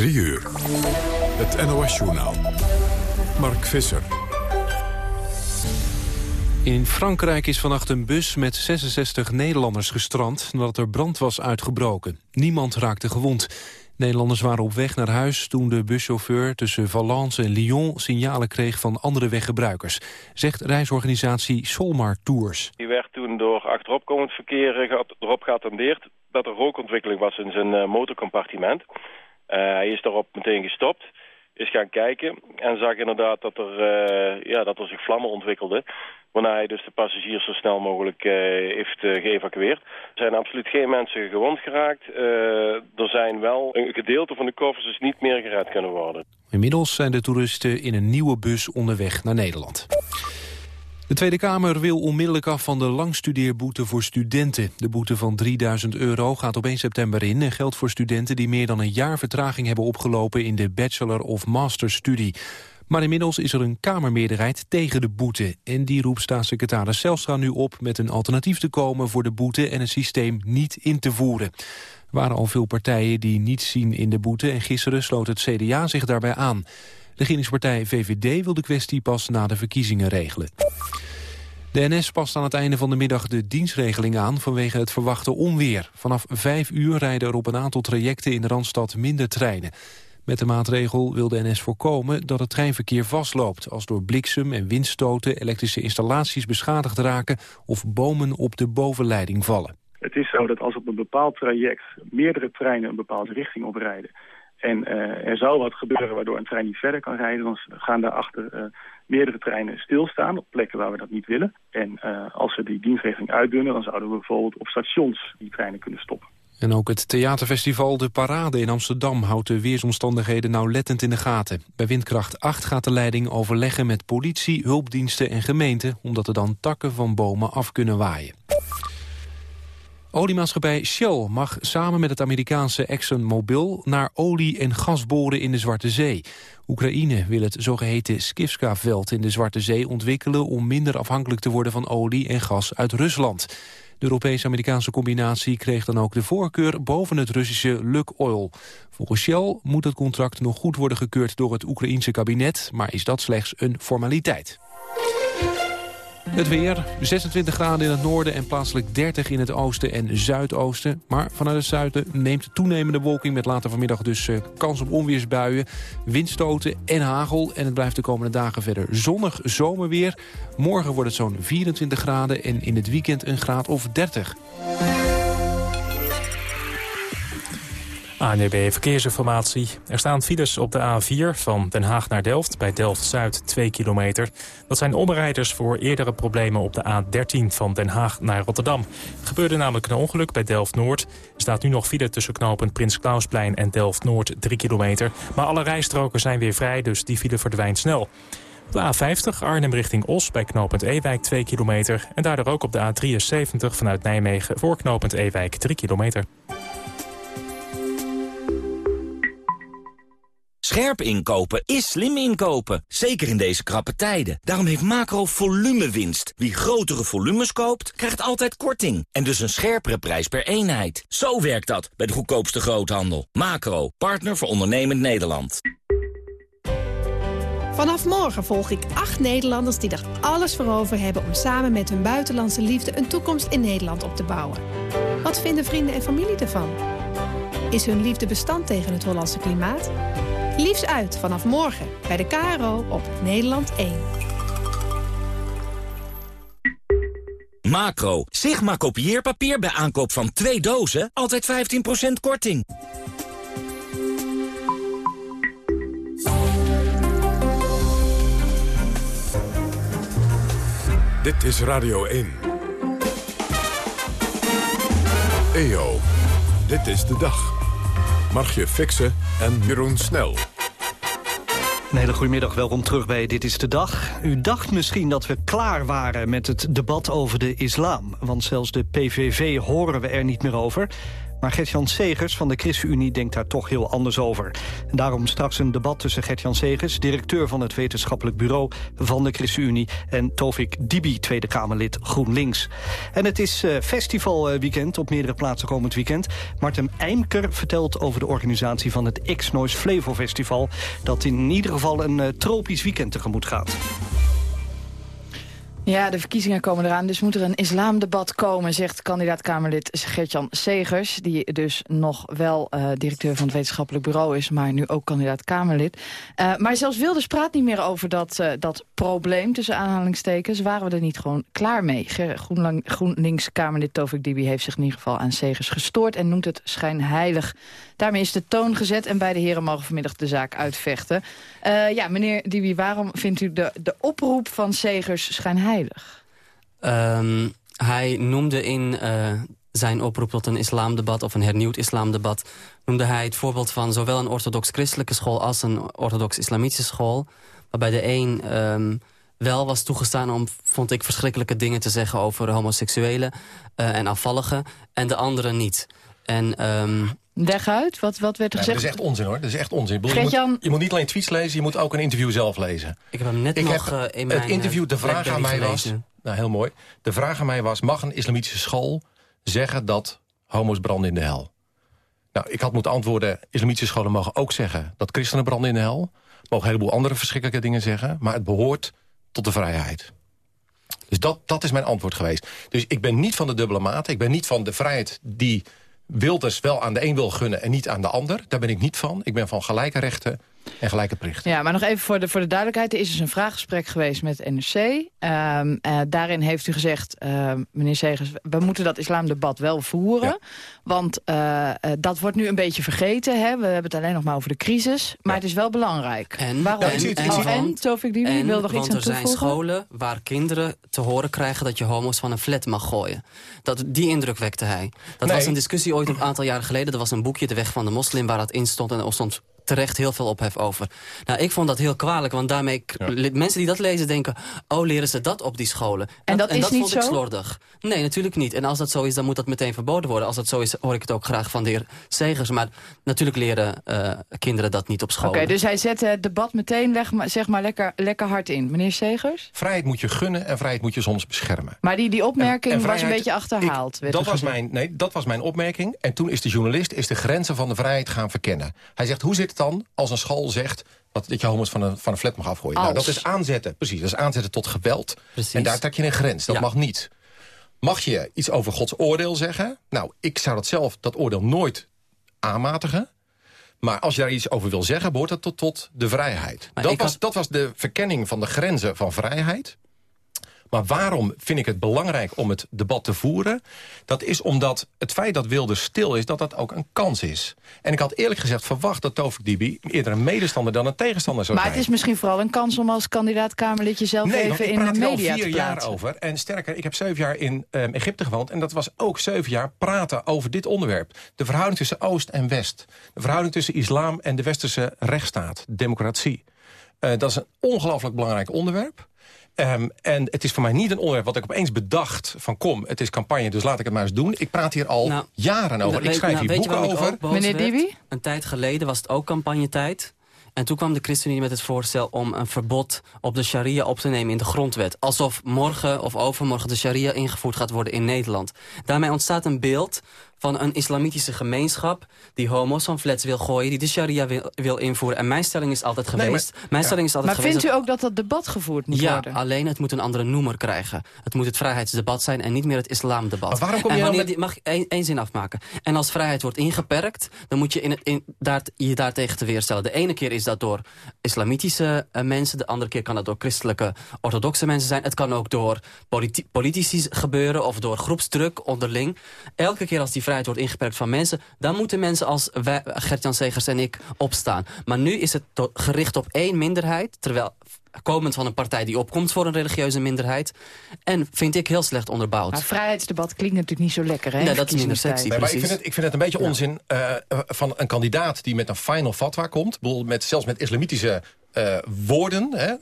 3 uur. Het NOS-journaal. Mark Visser. In Frankrijk is vannacht een bus met 66 Nederlanders gestrand... nadat er brand was uitgebroken. Niemand raakte gewond. Nederlanders waren op weg naar huis toen de buschauffeur tussen Valence en Lyon signalen kreeg van andere weggebruikers, zegt reisorganisatie Solmar Tours. Die werd toen door achteropkomend verkeer erop geattendeerd dat er rookontwikkeling was in zijn eh, motorcompartiment. Uh, hij is daarop meteen gestopt, is gaan kijken en zag inderdaad dat er, uh, ja, dat er zich vlammen ontwikkelden. Waarna hij dus de passagiers zo snel mogelijk uh, heeft geëvacueerd. Er zijn absoluut geen mensen gewond geraakt. er zijn wel een gedeelte van de koffers dus niet meer gered kunnen worden. Inmiddels zijn de toeristen in een nieuwe bus onderweg naar Nederland. De Tweede Kamer wil onmiddellijk af van de langstudeerboete voor studenten. De boete van 3000 euro gaat op 1 september in... en geldt voor studenten die meer dan een jaar vertraging hebben opgelopen... in de bachelor- of masterstudie. Maar inmiddels is er een Kamermeerderheid tegen de boete. En die roept staatssecretaris Zelstra nu op met een alternatief te komen voor de boete en het systeem niet in te voeren. Er waren al veel partijen die niets zien in de boete en gisteren sloot het CDA zich daarbij aan. De regeringspartij VVD wil de kwestie pas na de verkiezingen regelen. De NS past aan het einde van de middag de dienstregeling aan vanwege het verwachte onweer. Vanaf vijf uur rijden er op een aantal trajecten in de Randstad minder treinen. Met de maatregel wil de NS voorkomen dat het treinverkeer vastloopt... als door bliksem en windstoten elektrische installaties beschadigd raken... of bomen op de bovenleiding vallen. Het is zo dat als op een bepaald traject meerdere treinen een bepaalde richting oprijden... en uh, er zou wat gebeuren waardoor een trein niet verder kan rijden... dan gaan daarachter uh, meerdere treinen stilstaan op plekken waar we dat niet willen. En uh, als we die dienstregeling uitdunnen... dan zouden we bijvoorbeeld op stations die treinen kunnen stoppen. En ook het theaterfestival De Parade in Amsterdam houdt de weersomstandigheden nauwlettend in de gaten. Bij windkracht 8 gaat de leiding overleggen met politie, hulpdiensten en gemeenten... omdat er dan takken van bomen af kunnen waaien. Oliemaatschappij Shell mag samen met het Amerikaanse ExxonMobil... naar olie- en gas boren in de Zwarte Zee. Oekraïne wil het zogeheten Skifska-veld in de Zwarte Zee ontwikkelen... om minder afhankelijk te worden van olie en gas uit Rusland. De Europese-Amerikaanse combinatie kreeg dan ook de voorkeur boven het Russische Lukoil. Volgens Shell moet het contract nog goed worden gekeurd door het Oekraïense kabinet, maar is dat slechts een formaliteit. Het weer, 26 graden in het noorden en plaatselijk 30 in het oosten en zuidoosten. Maar vanuit het zuiden neemt toenemende wolking met later vanmiddag dus uh, kans op onweersbuien, windstoten en hagel. En het blijft de komende dagen verder zonnig zomerweer. Morgen wordt het zo'n 24 graden en in het weekend een graad of 30. ANEB Verkeersinformatie. Er staan files op de A4 van Den Haag naar Delft, bij Delft-Zuid 2 kilometer. Dat zijn omrijders voor eerdere problemen op de A13 van Den Haag naar Rotterdam. Er gebeurde namelijk een ongeluk bij Delft-Noord. Er staat nu nog file tussen knopen Prins Klausplein en Delft-Noord 3 kilometer. Maar alle rijstroken zijn weer vrij, dus die file verdwijnt snel. Op de A50 Arnhem richting Os bij knooppunt Ewijk 2 kilometer. En daardoor ook op de A73 vanuit Nijmegen voor knooppunt Ewijk 3 kilometer. Scherp inkopen is slim inkopen, zeker in deze krappe tijden. Daarom heeft Macro winst. Wie grotere volumes koopt, krijgt altijd korting. En dus een scherpere prijs per eenheid. Zo werkt dat bij de goedkoopste groothandel. Macro, partner voor ondernemend Nederland. Vanaf morgen volg ik acht Nederlanders die er alles voor over hebben... om samen met hun buitenlandse liefde een toekomst in Nederland op te bouwen. Wat vinden vrienden en familie ervan? Is hun liefde bestand tegen het Hollandse klimaat? Liefs uit vanaf morgen bij de KRO op Nederland 1. Macro, Sigma kopieerpapier bij aankoop van twee dozen, altijd 15% korting. Dit is Radio 1. EO, dit is de dag. Margje Fixen en Jeroen Snel. Een hele goedemiddag, welkom terug bij Dit is de Dag. U dacht misschien dat we klaar waren met het debat over de islam. Want zelfs de PVV horen we er niet meer over. Maar Gert-Jan Segers van de ChristenUnie denkt daar toch heel anders over. En daarom straks een debat tussen Gert-Jan Segers... directeur van het wetenschappelijk bureau van de ChristenUnie... en Tovik Dibi, Tweede Kamerlid GroenLinks. En het is uh, festivalweekend op meerdere plaatsen komend weekend. Martin Eimker vertelt over de organisatie van het X-Noise Flevo Festival... dat in ieder geval een uh, tropisch weekend tegemoet gaat. Ja, de verkiezingen komen eraan, dus moet er een islamdebat komen... zegt kandidaat-Kamerlid Gertjan Segers... die dus nog wel uh, directeur van het wetenschappelijk bureau is... maar nu ook kandidaat-Kamerlid. Uh, maar zelfs Wilders praat niet meer over dat, uh, dat probleem... tussen aanhalingstekens. Waren we er niet gewoon klaar mee? GroenLinks-Kamerlid Tovik Dibi heeft zich in ieder geval aan Segers gestoord... en noemt het schijnheilig. Daarmee is de toon gezet en beide heren mogen vanmiddag de zaak uitvechten. ja, meneer Dibi, waarom vindt u de, de oproep van Segers schijnheilig? Um, hij noemde in uh, zijn oproep tot een islamdebat of een hernieuwd islamdebat... noemde hij het voorbeeld van zowel een orthodox-christelijke school... als een orthodox-islamitische school. Waarbij de een um, wel was toegestaan om, vond ik, verschrikkelijke dingen te zeggen... over homoseksuelen uh, en afvalligen, en de andere niet. En... Um, Leg uit, wat, wat werd er gezegd? dat is echt onzin hoor, dat is echt onzin. Je moet, je moet, niet alleen tweets lezen, je moet ook een interview zelf lezen. Ik heb hem net ik nog heb, uh, in mijn Het interview, de vraag aan mij was... Nou, heel mooi. De vraag aan mij was, mag een islamitische school zeggen dat homo's branden in de hel? Nou, ik had moeten antwoorden, islamitische scholen mogen ook zeggen... dat christenen branden in de hel. Mogen een heleboel andere verschrikkelijke dingen zeggen. Maar het behoort tot de vrijheid. Dus dat, dat is mijn antwoord geweest. Dus ik ben niet van de dubbele mate. Ik ben niet van de vrijheid die Wilders wel aan de een wil gunnen en niet aan de ander. Daar ben ik niet van. Ik ben van gelijke rechten en gelijke plichten. Ja, maar nog even voor de, voor de duidelijkheid. Er is dus een vraaggesprek geweest met het NRC. Um, uh, daarin heeft u gezegd, uh, meneer Segers... we moeten dat islamdebat wel voeren. Ja. Want uh, dat wordt nu een beetje vergeten. Hè? We hebben het alleen nog maar over de crisis. Maar ja. het is wel belangrijk. En, Waarom? en, en, en, en Tofik Dibi, en, wil nog want iets er zijn scholen waar kinderen te horen krijgen... dat je homo's van een flat mag gooien. Dat, die indruk wekte hij. Dat nee. was een discussie ooit een aantal jaren geleden. Er was een boekje, De Weg van de Moslim, waar dat in stond. En er stond terecht heel veel ophef over. Nou, ik vond dat heel kwalijk, want daarmee... Ja. mensen die dat lezen denken... oh, leren ze dat op die scholen? En dat, en is dat niet vond zo? ik slordig. Nee, natuurlijk niet. En als dat zo is, dan moet dat meteen verboden worden. Als dat zo is, hoor ik het ook graag van de heer Segers. Maar natuurlijk leren uh, kinderen dat niet op school. Oké, okay, dus hij zet het debat meteen leg, zeg maar lekker, lekker hard in. Meneer Segers? Vrijheid moet je gunnen en vrijheid moet je soms beschermen. Maar die, die opmerking en, en vrijheid, was een beetje achterhaald. Ik, dat, was mijn, nee, dat was mijn opmerking. En toen is de journalist is de grenzen van de vrijheid gaan verkennen. Hij zegt, hoe zit het dan als een school zegt dat, dat je homo's van een, van een flat mag afgooien. Nou, dat is aanzetten, precies. Dat is aanzetten tot geweld. Precies. En daar trek je een grens. Dat ja. mag niet. Mag je iets over Gods oordeel zeggen? Nou, ik zou dat zelf, dat oordeel nooit aanmatigen. Maar als je daar iets over wil zeggen, behoort dat tot, tot de vrijheid. Dat was, had... dat was de verkenning van de grenzen van vrijheid. Maar waarom vind ik het belangrijk om het debat te voeren? Dat is omdat het feit dat Wilders stil is, dat dat ook een kans is. En ik had eerlijk gezegd verwacht dat Tovik Dibi eerder een medestander dan een tegenstander zou maar zijn. Maar het is misschien vooral een kans om als kandidaat-Kamerlid jezelf nee, even ik in de media te plaatsen. vier jaar over. En sterker, ik heb zeven jaar in um, Egypte gewoond. En dat was ook zeven jaar praten over dit onderwerp. De verhouding tussen Oost en West. De verhouding tussen islam en de westerse rechtsstaat. Democratie. Uh, dat is een ongelooflijk belangrijk onderwerp. Um, en het is voor mij niet een onderwerp wat ik opeens bedacht van kom, het is campagne, dus laat ik het maar eens doen. Ik praat hier al nou, jaren over. Nou, ik schrijf nou, hier boeken over. Meneer Dibi? Een tijd geleden was het ook campagnetijd. En toen kwam de ChristenUnie met het voorstel om een verbod op de sharia op te nemen in de grondwet. Alsof morgen of overmorgen de sharia ingevoerd gaat worden in Nederland. Daarmee ontstaat een beeld van een islamitische gemeenschap... die homo's van flats wil gooien, die de sharia wil, wil invoeren. En mijn stelling is altijd geweest... Nee, maar, mijn stelling is altijd maar geweest vindt u ook dat dat debat gevoerd moet ja, worden? Ja, alleen het moet een andere noemer krijgen. Het moet het vrijheidsdebat zijn en niet meer het islamdebat. Maar waarom kom je en wanneer met... die, mag ik één, zin afmaken? En als vrijheid wordt ingeperkt, dan moet je in daar, je daartegen te weerstellen. De ene keer is dat door islamitische uh, mensen... de andere keer kan dat door christelijke orthodoxe mensen zijn. Het kan ook door politi politici gebeuren of door groepsdruk onderling. Elke keer als die wordt ingeperkt van mensen... dan moeten mensen als Gert-Jan Segers en ik opstaan. Maar nu is het gericht op één minderheid... terwijl komend van een partij die opkomt voor een religieuze minderheid. En vind ik heel slecht onderbouwd. Maar vrijheidsdebat klinkt natuurlijk niet zo lekker, hè? Nee, dat is minder sexy, nee, maar ik vind, het, ik vind het een beetje onzin uh, van een kandidaat die met een final fatwa komt. Met, zelfs met islamitische uh, woorden hè,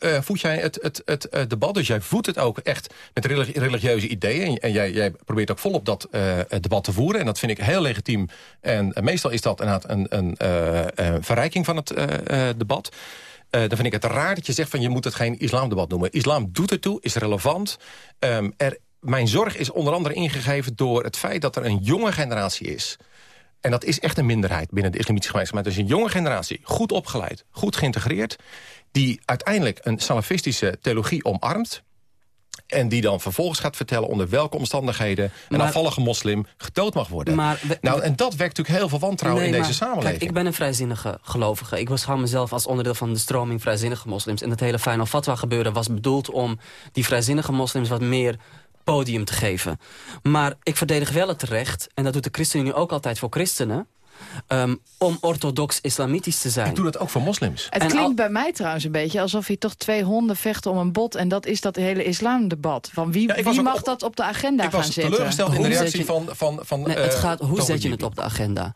uh, voed jij het, het, het, het, debat. Dus jij voedt het ook echt met religieuze ideeën. En jij, jij probeert ook volop dat debat te voeren. En dat vind ik heel legitiem. En meestal is dat inderdaad een, een verrijking van het debat. Dan vind ik het raar dat je zegt van je moet het geen islamdebat noemen. Islam doet ertoe, is relevant. Um, er, mijn zorg is onder andere ingegeven door het feit dat er een jonge generatie is en dat is echt een minderheid binnen de islamitische gemeenschap. Maar is een jonge generatie, goed opgeleid, goed geïntegreerd... die uiteindelijk een salafistische theologie omarmt... En die dan vervolgens gaat vertellen onder welke omstandigheden... een afvallige moslim gedood mag worden. Maar nou, en dat wekt natuurlijk heel veel wantrouwen in deze samenleving. Kijk, ik ben een vrijzinnige gelovige. Ik beschouw mezelf als onderdeel van de stroming vrijzinnige moslims. En het hele Final Fatwa gebeuren was bedoeld om die vrijzinnige moslims... wat meer podium te geven. Maar ik verdedig wel het recht, en dat doet de ChristenUnie ook altijd voor christenen... Um, om orthodox-islamitisch te zijn. Ik doe dat ook voor moslims. Het klinkt bij mij trouwens een beetje alsof je toch twee honden vechten om een bot... en dat is dat hele islamdebat. Van wie, wie mag dat op de agenda gaan zetten? Ik was teleurgesteld in de reactie van... van, van nee, het gaat, hoe zet je het op de agenda?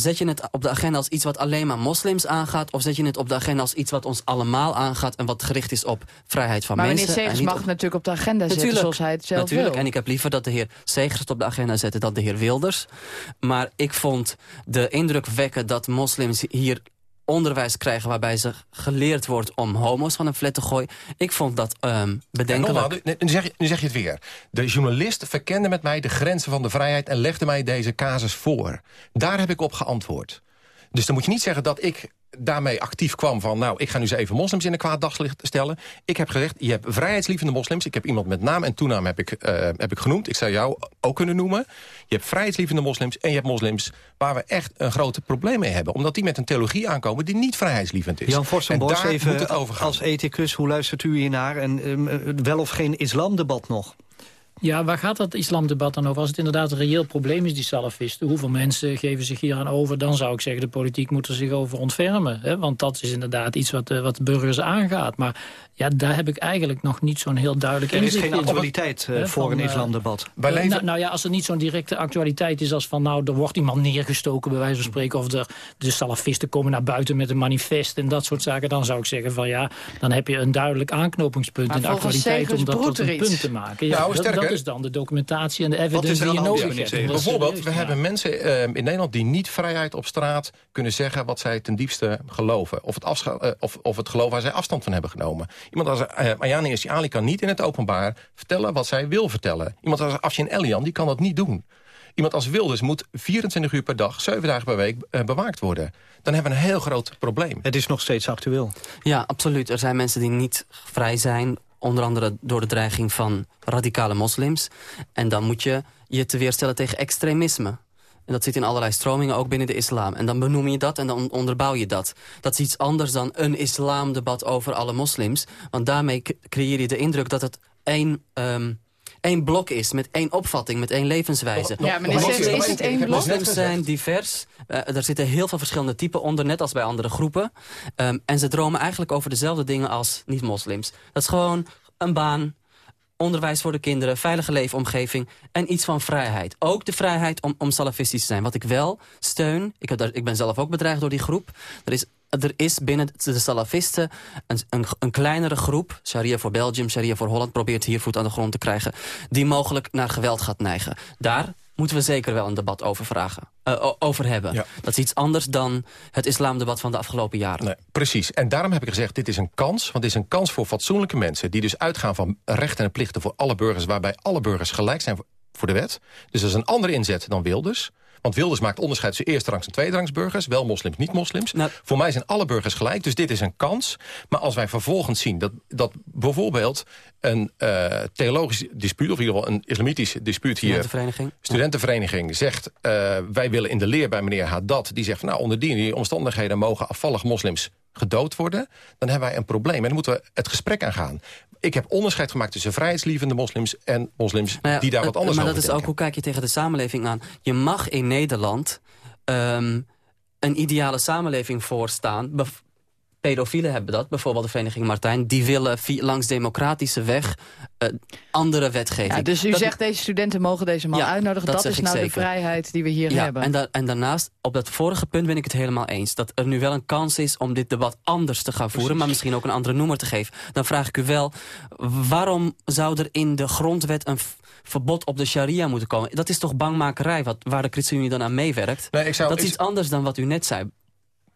Zet je het op de agenda als iets wat alleen maar moslims aangaat... of zet je het op de agenda als iets wat ons allemaal aangaat... en wat gericht is op vrijheid van mensen? Maar meneer Segers mag natuurlijk op de agenda zetten zoals hij het zelf natuurlijk. wil. En ik heb liever dat de heer Segers het op de agenda zet dan de heer Wilders. Maar ik vond de indruk wekken dat moslims hier onderwijs krijgen waarbij ze geleerd wordt om homo's van een flat te gooien. Ik vond dat um, bedenkelijk. nu, zeg nu zeg je het weer. De journalist verkende met mij de grenzen van de vrijheid... en legde mij deze casus voor. Daar heb ik op geantwoord. Dus dan moet je niet zeggen dat ik daarmee actief kwam van... nou, ik ga nu eens even moslims in een kwaad daglicht stellen. Ik heb gezegd, je hebt vrijheidslievende moslims. Ik heb iemand met naam en toenaam heb ik, uh, heb ik genoemd. Ik zou jou ook kunnen noemen. Je hebt vrijheidslievende moslims en je hebt moslims... waar we echt een groot probleem mee hebben. Omdat die met een theologie aankomen die niet vrijheidslievend is. Jan Forsenbos, even als ethicus, hoe luistert u hiernaar? En um, wel of geen islamdebat nog? Ja, waar gaat dat islamdebat dan over? Als het inderdaad een reëel probleem is, die salafisten... hoeveel mensen geven zich hier aan over? Dan zou ik zeggen, de politiek moet er zich over ontfermen. Hè? Want dat is inderdaad iets wat, uh, wat de burgers aangaat. Maar ja, daar heb ik eigenlijk nog niet zo'n heel duidelijk Er is geen actualiteit uh, voor een eh, islamdebat. Uh, nou, nou, ja, als er niet zo'n directe actualiteit is als van... nou, er wordt iemand neergestoken, bij wijze van spreken... of er, de salafisten komen naar buiten met een manifest en dat soort zaken... dan zou ik zeggen van ja, dan heb je een duidelijk aanknopingspunt maar in de actualiteit... om dat tot een punt te maken. Ja, nou, sterker, is dan de documentatie en de evidence die je nodig hebt. Bijvoorbeeld, we hebben mensen uh, in Nederland die niet vrijheid op straat kunnen zeggen... wat zij ten diepste geloven. Of het, uh, of, of het geloof waar zij afstand van hebben genomen. Iemand als uh, Ayani Ali kan niet in het openbaar vertellen wat zij wil vertellen. Iemand als Afshin Elian die kan dat niet doen. Iemand als Wilders moet 24 uur per dag, 7 dagen per week uh, bewaakt worden. Dan hebben we een heel groot probleem. Het is nog steeds actueel. Ja, absoluut. Er zijn mensen die niet vrij zijn onder andere door de dreiging van radicale moslims. En dan moet je je te weerstellen tegen extremisme. En dat zit in allerlei stromingen, ook binnen de islam. En dan benoem je dat en dan onderbouw je dat. Dat is iets anders dan een islamdebat over alle moslims. Want daarmee creëer je de indruk dat het één... Um, één blok is, met één opvatting, met één levenswijze. Ja, maar is, is het één blok? Moslims zijn divers. Uh, er zitten heel veel verschillende typen onder, net als bij andere groepen. Um, en ze dromen eigenlijk over dezelfde dingen als niet-moslims. Dat is gewoon een baan, onderwijs voor de kinderen, veilige leefomgeving en iets van vrijheid. Ook de vrijheid om, om salafistisch te zijn. Wat ik wel steun, ik, heb daar, ik ben zelf ook bedreigd door die groep. Er is, er is binnen de salafisten een, een, een kleinere groep, Sharia voor Belgium, Sharia voor Holland, probeert hier voet aan de grond te krijgen, die mogelijk naar geweld gaat neigen. Daar moeten we zeker wel een debat over, vragen, uh, over hebben. Dat is iets anders dan het islamdebat van de afgelopen jaren. Nee, precies. En daarom heb ik gezegd, dit is een kans. Want dit is een kans voor fatsoenlijke mensen... die dus uitgaan van rechten en plichten voor alle burgers... waarbij alle burgers gelijk zijn voor de wet. Dus dat is een andere inzet dan Wilders. Want Wilders maakt onderscheid tussen eersterangs en tweederangsburgers. Wel moslims, niet moslims. Nou, Voor mij zijn alle burgers gelijk, dus dit is een kans. Maar als wij vervolgens zien dat, dat bijvoorbeeld een uh, theologisch dispuut... of in ieder geval een islamitisch dispuut hier... Studentenvereniging. Studentenvereniging zegt... Uh, wij willen in de leer bij meneer Haddad... die zegt, nou, onder die omstandigheden mogen afvallig moslims gedood worden... dan hebben wij een probleem. En dan moeten we het gesprek aangaan ik heb onderscheid gemaakt tussen vrijheidslievende moslims... en moslims nou die daar wat anders maar over Maar dat is ook, hoe kijk je tegen de samenleving aan? Je mag in Nederland um, een ideale samenleving voorstaan pedofielen hebben dat, bijvoorbeeld de Vereniging Martijn... die willen via, langs democratische weg uh, andere wetgeving. Ja, dus u zegt deze studenten mogen deze man uitnodigen. Dat, dat is nou de vrijheid die we hier ja, hebben. En, da en daarnaast, op dat vorige punt ben ik het helemaal eens. Dat er nu wel een kans is om dit debat anders te gaan voeren... maar misschien ook een andere noemer te geven. Dan vraag ik u wel, waarom zou er in de grondwet... een verbod op de sharia moeten komen? Dat is toch bangmakerij wat, waar de ChristenUnie dan aan meewerkt? Nee, ik zou, dat is iets anders dan wat u net zei.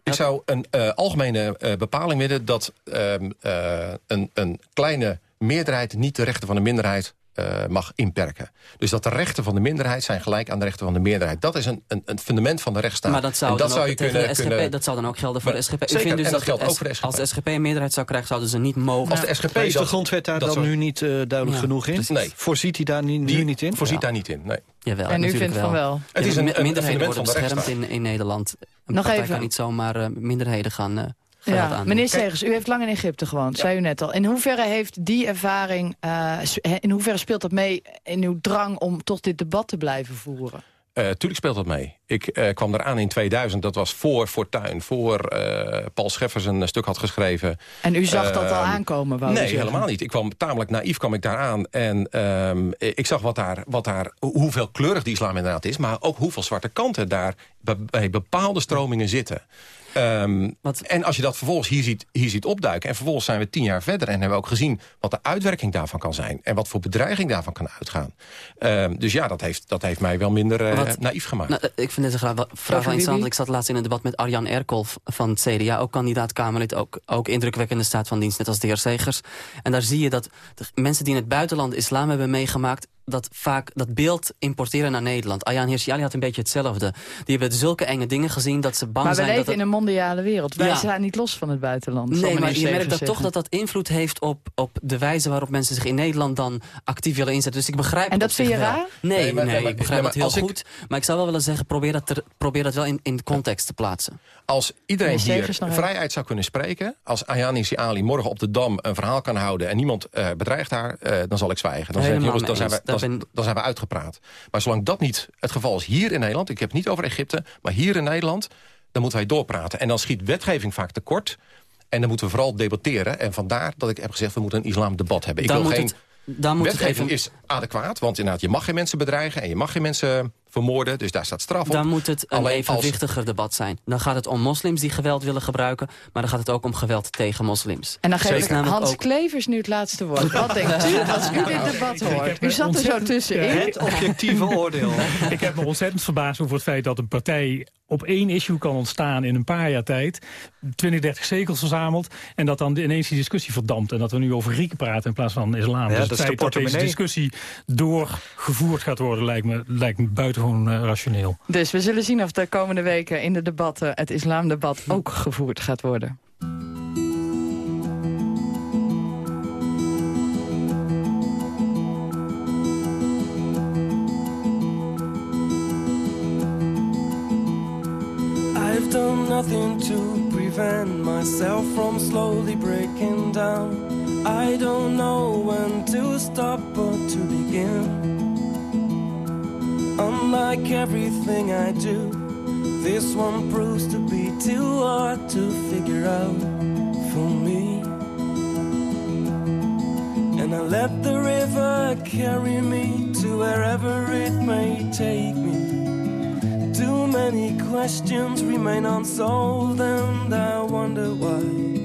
Ik zou een uh, algemene uh, bepaling willen dat uh, een, een kleine meerderheid niet de rechten van de minderheid uh, mag inperken. Dus dat de rechten van de minderheid zijn gelijk aan de rechten van de meerderheid. Dat is een, een, een fundament van de rechtsstaat. Maar dat zou, en dat zou je kunnen, SGP, kunnen, dat zou dan ook gelden voor maar, de SGP. Zeker, vindt dus en dat, dat geldt ook voor de SGP. Als de SGP een meerderheid zou krijgen, zouden ze niet mogen... Als de SGP is de grondwet daar dan nu niet uh, duidelijk ja, genoeg in? Nee. Voorziet hij daar nu, Die nu niet in? voorziet Ja. daar niet in, nee. Jawel, En u vindt wel. van wel. Het is een, een, minderheden fundament worden van de beschermd in, in Nederland. Een Nog partij even. kan niet zomaar uh, minderheden gaan... Ja, meneer Segers, u heeft lang in Egypte gewoond, zei u net al. In hoeverre heeft die ervaring, uh, in hoeverre speelt dat mee in uw drang om toch dit debat te blijven voeren? Uh, tuurlijk speelt dat mee. Ik uh, kwam eraan in 2000, dat was voor Fortuyn, voor uh, Paul Scheffers een stuk had geschreven. En u zag dat al aankomen? Wou Nee, helemaal niet. Ik kwam tamelijk naïef kwam ik daar aan. En um, ik zag wat daar, wat daar, hoeveel kleurig die islam inderdaad is... maar ook hoeveel zwarte kanten daar bij bepaalde stromingen zitten. Um, en als je dat vervolgens hier ziet, hier ziet opduiken... en vervolgens zijn we tien jaar verder... en hebben we ook gezien wat de uitwerking daarvan kan zijn... en wat voor bedreiging daarvan kan uitgaan. Um, dus ja, dat heeft, dat heeft mij wel minder uh, wat, naïef gemaakt. Nou, ik vind deze vraag wel interessant. Ik zat laatst in een debat met Arjan Erkolf van het CDA... ook kandidaat-Kamerlid, ook, ook indrukwekkende staat van dienst... net als de heer Segers. En daar zie je dat de mensen die in het buitenland islam hebben meegemaakt dat vaak dat beeld importeren naar Nederland. Ayaan Hirsi Ali had een beetje hetzelfde. Die hebben zulke enge dingen gezien dat ze bang zijn... Maar we leven in een mondiale wereld. Wij ja. staan niet los van het buitenland. Nee, maar je merkt dat toch dat dat invloed heeft op, op de wijze waarop mensen zich in Nederland dan actief willen inzetten. Dus ik begrijp En dat vind je raar? Nee, nee, maar, nee, ik begrijp het heel goed. Ik... Maar ik zou wel willen zeggen, probeer dat, ter, probeer dat wel in, in context te plaatsen. Als iedereen hier vrijheid zou kunnen spreken... als Ayaan Hirsi Ali morgen op de Dam een verhaal kan houden... en niemand uh, bedreigt haar, uh, dan zal ik zwijgen. Dan, jongens, dan, zijn we, dan, ben... dan zijn we uitgepraat. Maar zolang dat niet het geval is hier in Nederland... ik heb het niet over Egypte, maar hier in Nederland... dan moeten wij doorpraten. En dan schiet wetgeving vaak tekort... En dan moeten we vooral debatteren. En vandaar dat ik heb gezegd, we moeten een islamdebat hebben. Ik wil geen het, dan moet wetgeving het even... is adequaat. Want inderdaad, je mag geen mensen bedreigen... en je mag geen mensen vermoorden, dus daar staat straf op. Dan moet het een Alleen evenwichtiger als... debat zijn. Dan gaat het om moslims die geweld willen gebruiken... maar dan gaat het ook om geweld tegen moslims. En dan geef ik Hans ook... Klevers nu het laatste woord. Wat denkt u als u dit debat hoort? U zat er zo tussenin. Het objectieve oordeel. ik heb me ontzettend verbaasd over het feit dat een partij op één issue kan ontstaan in een paar jaar tijd. 20, 30 zekels verzameld. En dat dan ineens die discussie verdampt. En dat we nu over Grieken praten in plaats van islam. Ja, dus dat het feit dat deze discussie doorgevoerd gaat worden lijkt me, lijkt me buitengewoon uh, rationeel. Dus we zullen zien of de komende weken in de debatten het islamdebat ook gevoerd gaat worden. I've done nothing to prevent myself from slowly breaking down. I don't know when to stop or to begin. Unlike everything I do, this one proves to be too hard to figure out for me. And I let the river carry me to wherever it may take me. Too many questions remain unsolved, and I wonder why.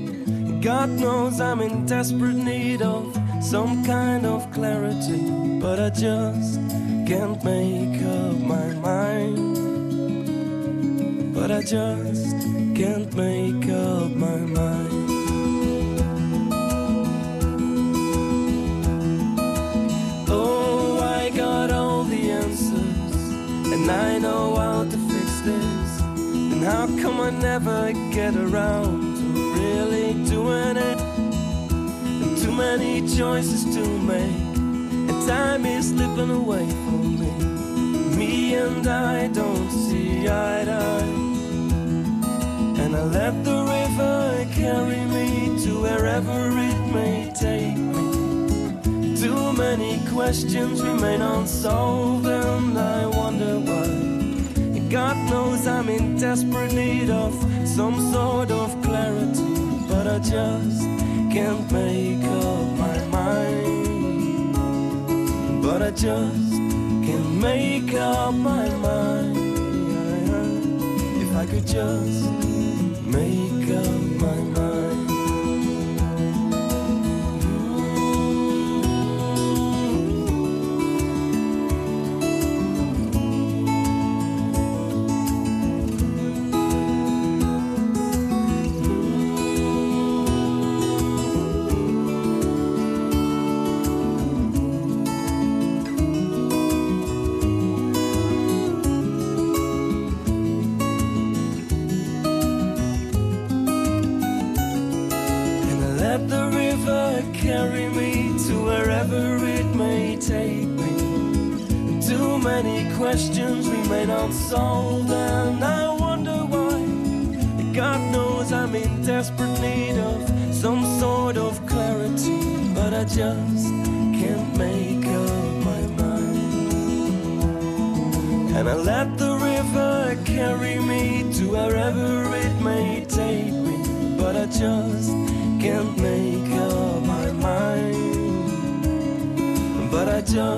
God knows I'm in desperate need of some kind of clarity, but I just can't make up my mind. But I just can't make up my mind. Oh, I got all the answers, and I know how to fix this. And how come I never get around really doing it? And too many choices to make, and time is slipping away from me. Me and I don't see eye to eye. And I let the river carry me to wherever it may take me. Too many questions remain unsolved, and I wonder why. God knows I'm in desperate need of some sort of clarity, but I just can't make up my mind. But I just can't make up my mind. If I could just make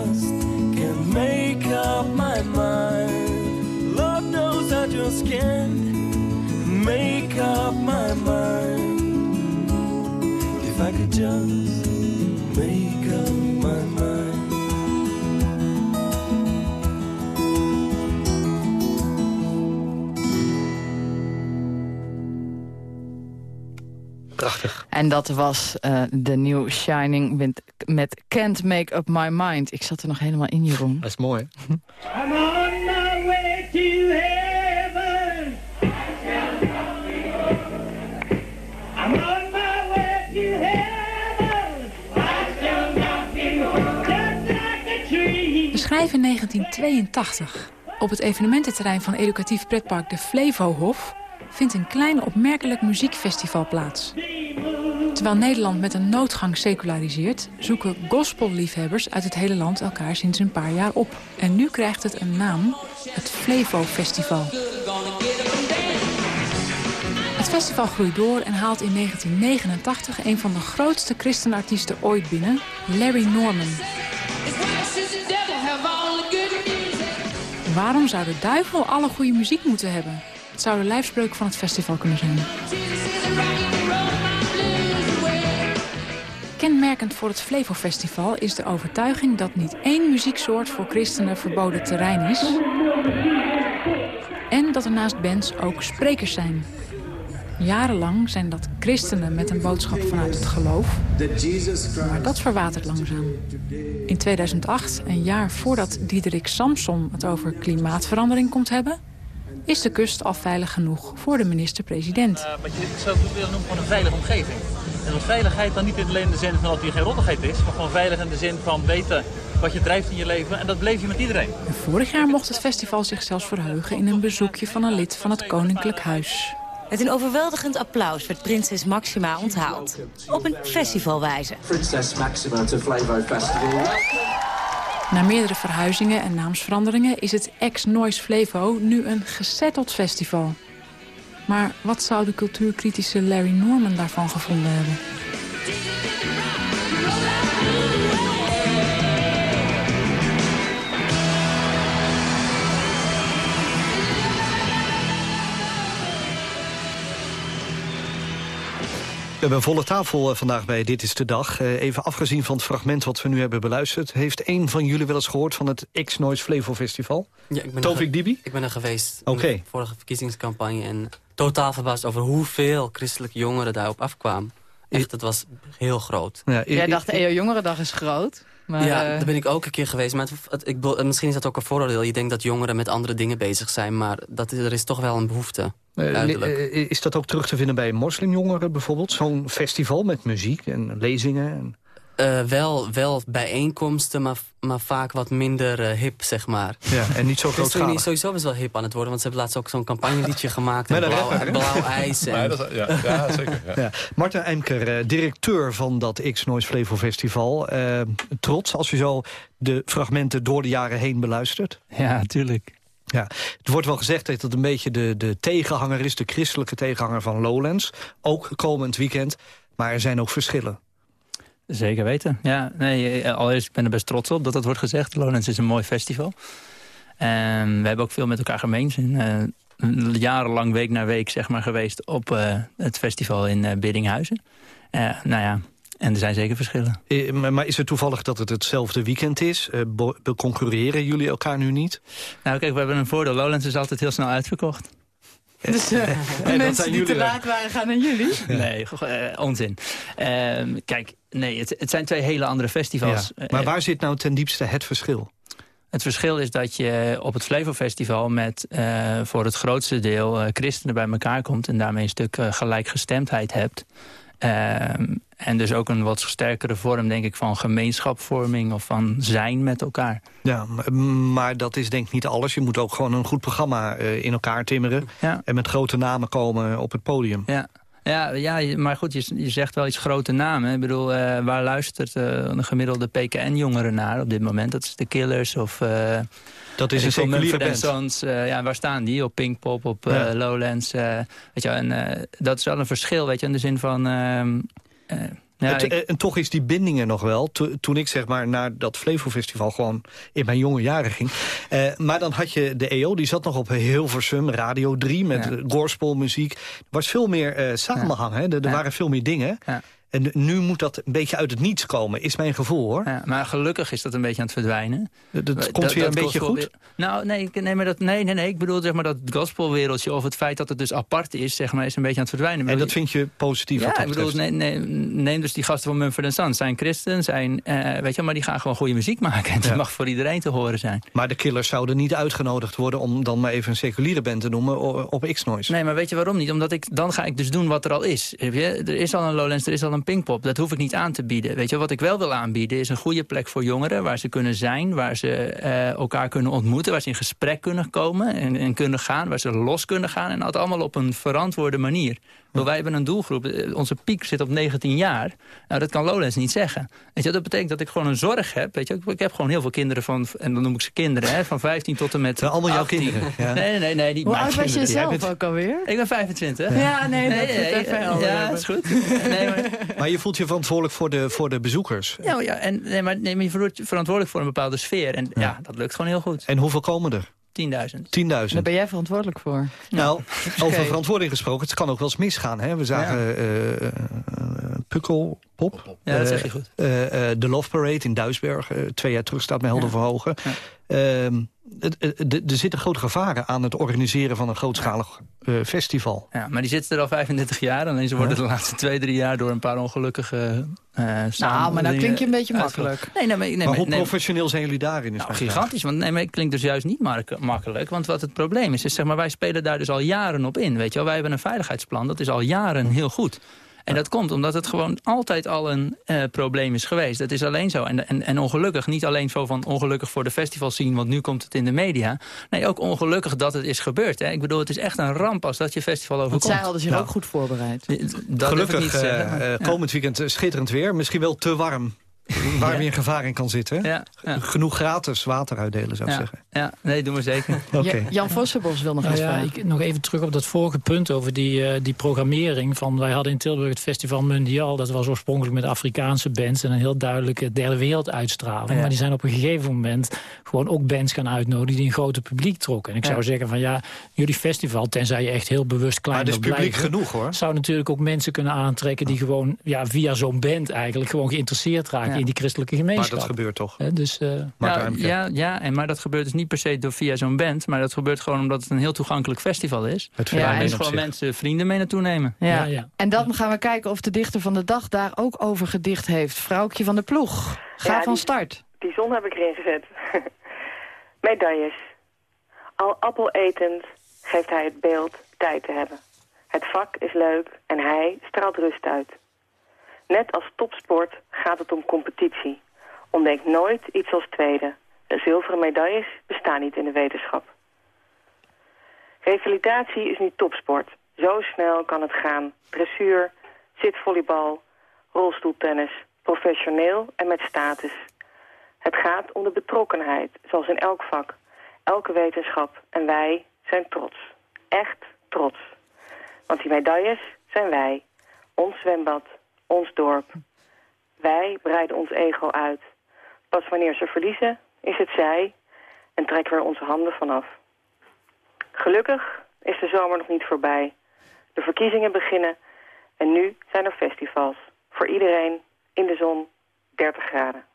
just can't make up my mind. Lord knows I just can't make up my mind. If I could just make up my mind. Prachtig. En dat was eh, de nieuwe Shining met, met Can't Make Up My Mind. Ik zat er nog helemaal in, Jeroen. Dat is mooi. I'm on my way to heaven. I'm on my way to heaven. I shall not be home. Just like a tree. We schrijven in 1982. Op het evenemententerrein van educatief pretpark de Flevohof... vindt een klein opmerkelijk muziekfestival plaats. Terwijl Nederland met een noodgang seculariseert... zoeken gospelliefhebbers uit het hele land elkaar sinds een paar jaar op. En nu krijgt het een naam, het Flevo Festival. Het festival groeit door en haalt in 1989... een van de grootste christenartiesten ooit binnen, Larry Norman. Waarom zou de duivel alle goede muziek moeten hebben? Het zou de lijfspreuk van het festival kunnen zijn. Kenmerkend voor het Flevo Festival is de overtuiging dat niet één muzieksoort voor christenen verboden terrein is. En dat er naast bands ook sprekers zijn. Jarenlang zijn dat christenen met een boodschap vanuit het geloof. Maar dat verwatert langzaam. In 2008, een jaar voordat Diederik Samson het over klimaatverandering komt hebben... is de kust al veilig genoeg voor de minister-president. Uh, maar je, ik zou het willen noemen gewoon een veilige omgeving. En dat veiligheid dan niet alleen in de zin van dat hier geen rottigheid is... maar gewoon veilig in de zin van weten wat je drijft in je leven. En dat beleef je met iedereen. En vorig jaar mocht het festival zich zelfs verheugen... in een bezoekje van een lid van het Koninklijk Huis. Met een overweldigend applaus werd prinses Maxima onthaald. Op een festivalwijze. Princess Maxima to Flavo Festival. Na meerdere verhuizingen en naamsveranderingen is het ex-Noise Flevo nu een gesetteld festival. Maar wat zou de cultuurkritische Larry Norman daarvan gevonden hebben? We hebben een volle tafel eh, vandaag bij Dit is de Dag. Eh, even afgezien van het fragment wat we nu hebben beluisterd... heeft een van jullie wel eens gehoord van het X-Noise Flevo Festival? Ja, ik ben Tovik Dibi? Ik ben er geweest Oké. in de vorige verkiezingscampagne... en totaal verbaasd over hoeveel christelijke jongeren daarop afkwamen. Echt, het was heel groot. Ja, Jij dacht, EO Jongerendag is groot. Maar, ja, eh, daar ben ik ook een keer geweest. Maar het, het- ik, misschien is dat ook een vooroordeel. Je denkt dat jongeren met andere dingen bezig zijn. Maar dat, er is toch wel een behoefte. Eh, duidelijk. eh, is dat ook terug te vinden bij moslimjongeren bijvoorbeeld? Zo'n festival met muziek en lezingen? En... Eh, wel, wel bijeenkomsten, maar, maar vaak wat minder eh, hip, zeg maar. Ja, en niet zo grootschalig. is sowieso best wel hip aan het worden. Want ze hebben laatst ook zo'n campagneliedje gemaakt. En Met een blauw, rapper, blauw ijs. En, Ja, dat is- ja, ja, zeker. Ja. Ja. Martin Eimker, eh, directeur van dat X-Noise Flevo Festival. Eh, trots als je zo de fragmenten door de jaren heen beluistert? Ja, tuurlijk. Ja, het wordt wel gezegd dat het een beetje de, de tegenhanger is... de christelijke tegenhanger van Lowlands. Ook komend weekend. Maar er zijn ook verschillen. Zeker weten. Ja, nee, eh, allereerst ik ben er best trots op dat dat wordt gezegd. Lowlands is een mooi festival. En we hebben ook veel met elkaar gemeen. zijn uh, jarenlang week na week zeg maar, geweest op uh, het festival in Biddinghuizen. nou ja, en er zijn zeker verschillen. Maar is het toevallig dat het hetzelfde weekend is? concurreren jullie elkaar nu niet? Nou kijk, we hebben een voordeel. Lowlands is altijd heel snel uitverkocht. Dus uh, de mensen die te laat waren gaan naar jullie? Nee, uh, onzin. Uh, kijk, nee, het, het, zijn twee hele andere festivals. Ja, maar waar zit nou ten diepste het verschil? Het verschil is dat je op het Flevo Festival met uh, voor het grootste deel uh, christenen bij elkaar komt... en daarmee een stuk uh, gelijkgestemdheid hebt. Ehm, en dus ook een wat sterkere vorm, denk ik, van gemeenschapvorming... of van zijn met elkaar. Ja, maar dat is denk ik niet alles. Je moet ook gewoon een goed programma in elkaar timmeren... Ja. en met grote namen komen op het podium. Ja, ja, ja, maar goed, je, je zegt wel iets grote namen. Ik bedoel, uh, waar luistert uh, een gemiddelde PKN-jongere naar op dit moment? Dat is de Killers of... Uh, dat is een seculiere band. Ja, waar staan die? Op Pinkpop, op ja. Lowlands. weet je, en dat is wel een verschil, weet je, in de zin van... Ja, En toch is die bindingen nog wel. toen ik zeg maar naar dat Flevo Festival gewoon in mijn jonge jaren ging. Uh, maar dan had je de EO, die zat nog op Hilversum, Radio 3... met ja. gospelmuziek. Er was veel meer uh, samenhang, hè? Er, er waren veel meer dingen. En nu moet dat een beetje uit het niets komen, is mijn gevoel hoor. Ja, maar gelukkig is dat een beetje aan het verdwijnen. Dat, dat komt weer een beetje goed? nou, nee, nee, maar dat, nee, nee, nee, ik bedoel zeg maar dat gospelwereldje... of het feit dat het dus apart is, zeg maar, is een beetje aan het verdwijnen. En dat vind je positief? Ja, ik bedoel, nee, nee, neem dus die gasten van Mumford Sons. Zijn christen, zijn, uh, weet je, maar die gaan gewoon goede muziek maken. En dat mag voor iedereen te horen zijn. Maar de killers zouden niet uitgenodigd worden... om dan maar even een seculiere band te noemen op X-Noise. Nee, maar weet je waarom niet? Omdat ik, dan ga ik dus doen wat er al is. Er is al een Lowlands, er is al een Pinkpop dat hoef ik niet aan te bieden. Weet je, wat ik wel wil aanbieden is een goede plek voor jongeren... waar ze kunnen zijn, waar ze uh, elkaar kunnen ontmoeten... waar ze in gesprek kunnen komen en, en, kunnen gaan... waar ze los kunnen gaan en dat allemaal op een verantwoorde manier. Maar wij hebben een doelgroep, eh, onze piek zit op 19 jaar. Nou, dat kan Lowlands niet zeggen. Weet je, dat betekent dat ik gewoon een zorg heb. Weet je, ik heb gewoon heel veel kinderen van, en dan noem ik ze kinderen, hè, van 15 tot en met Zijn allemaal jouw kinderen? Ja. Nee, nee, nee. Niet Hoe oud was je zelf ook alweer? Ik ben 25. Ja, ja nee, nee, dat nee, nee, Ja, dat is goed. Nee, maar... maar... je voelt je verantwoordelijk voor de, voor de bezoekers. Ja, ja en, nee, maar, nee, maar je voelt je verantwoordelijk voor een bepaalde sfeer. En ja, ja dat lukt gewoon heel goed. En hoeveel komen er? 10.000. 10.000. Daar ben jij verantwoordelijk voor. Nou, over verantwoording gesproken, het kan ook wel eens misgaan. Hè? We zagen ja. uh, uh, Pukkelpop. Ja, dat zeg je goed. de Love Parade in Duisberg. twee jaar terug staat mij helder ja. verhogen. Ehm, er zitten grote gevaren aan het organiseren van een grootschalig uh, festival. Ja, maar die zitten er al 35 jaar. Alleen ze worden ja. de laatste twee, drie jaar door een paar ongelukkige uh, Nou, maar dat klinkt je een beetje makkelijk. Nee, nee, nee, nee, maar hoe nee, professioneel zijn jullie daarin? Nou, gigantisch, want nee, maar het klinkt dus juist niet makkelijk. Want wat het probleem is, is zeg maar, wij spelen daar dus al jaren op in. Weet je wel? Wij hebben een veiligheidsplan, dat is al jaren heel goed. En dat komt omdat het gewoon altijd al een uh, probleem is geweest. Dat is alleen zo. En, en, en ongelukkig, niet alleen zo van ongelukkig voor de festival zien... want nu komt het in de media. Nee, ook ongelukkig dat het is gebeurd. Hè. Ik bedoel, het is echt een ramp als dat je festival overkomt. Want zij hadden zich nou, ook goed voorbereid. Dat gelukkig, niet uh, komend weekend schitterend weer. Misschien wel te warm waar ja. weer gevaar in kan zitten. Ja, ja. Genoeg gratis water uitdelen, zou ik zeggen. Ja, nee, doen we zeker. okay. Jan Vossenbos wil nog eens ja, ik, Nog even terug op dat vorige punt over die, uh, die programmering. Van, wij hadden in Tilburg het Festival Mundial. Dat was oorspronkelijk met Afrikaanse bands... en een heel duidelijke derde wereld uitstraling. Maar die zijn op een gegeven moment gewoon ook bands gaan uitnodigen... die een groter publiek trokken. En ik zou zeggen van ja, jullie festival... tenzij je echt heel bewust klein Maar het is publiek blijven, genoeg hoor. Zou natuurlijk ook mensen kunnen aantrekken... die gewoon ja, via zo'n band eigenlijk gewoon geïnteresseerd raken... in die christelijke gemeenschap. Maar dat gebeurt toch? He, dus, uh, nou, ja, ja en, maar dat gebeurt dus niet per se door via zo'n band. Maar dat gebeurt gewoon omdat het een heel toegankelijk festival is. Het ja, en gewoon mensen vrienden mee naartoe nemen. Ja. Ja, ja. En dan gaan we kijken of de dichter van de dag daar ook over gedicht heeft. Vrouwtje van de ploeg. Ga van start. Die zon heb ik erin gezet. Medailles. Al appel etend geeft hij het beeld tijd te hebben. Het vak is leuk en hij straalt rust uit. Net als topsport gaat het om competitie. Ontdek nooit iets als tweede. De zilveren medailles bestaan niet in de wetenschap. Revalidatie is niet topsport. Zo snel kan het gaan. Dressuur, zitvolleybal, rolstoeltennis, professioneel en met status. Het gaat om de betrokkenheid, zoals in elk vak. elke wetenschap en wij zijn trots. Echt trots. Want die medailles zijn wij. Ons zwembad, ons dorp. Wij breiden ons ego uit. Pas wanneer ze verliezen, is het zij en trekken we er onze handen vanaf. Gelukkig is de zomer nog niet voorbij. De verkiezingen beginnen en nu zijn er festivals. Voor iedereen in de zon 30 graden.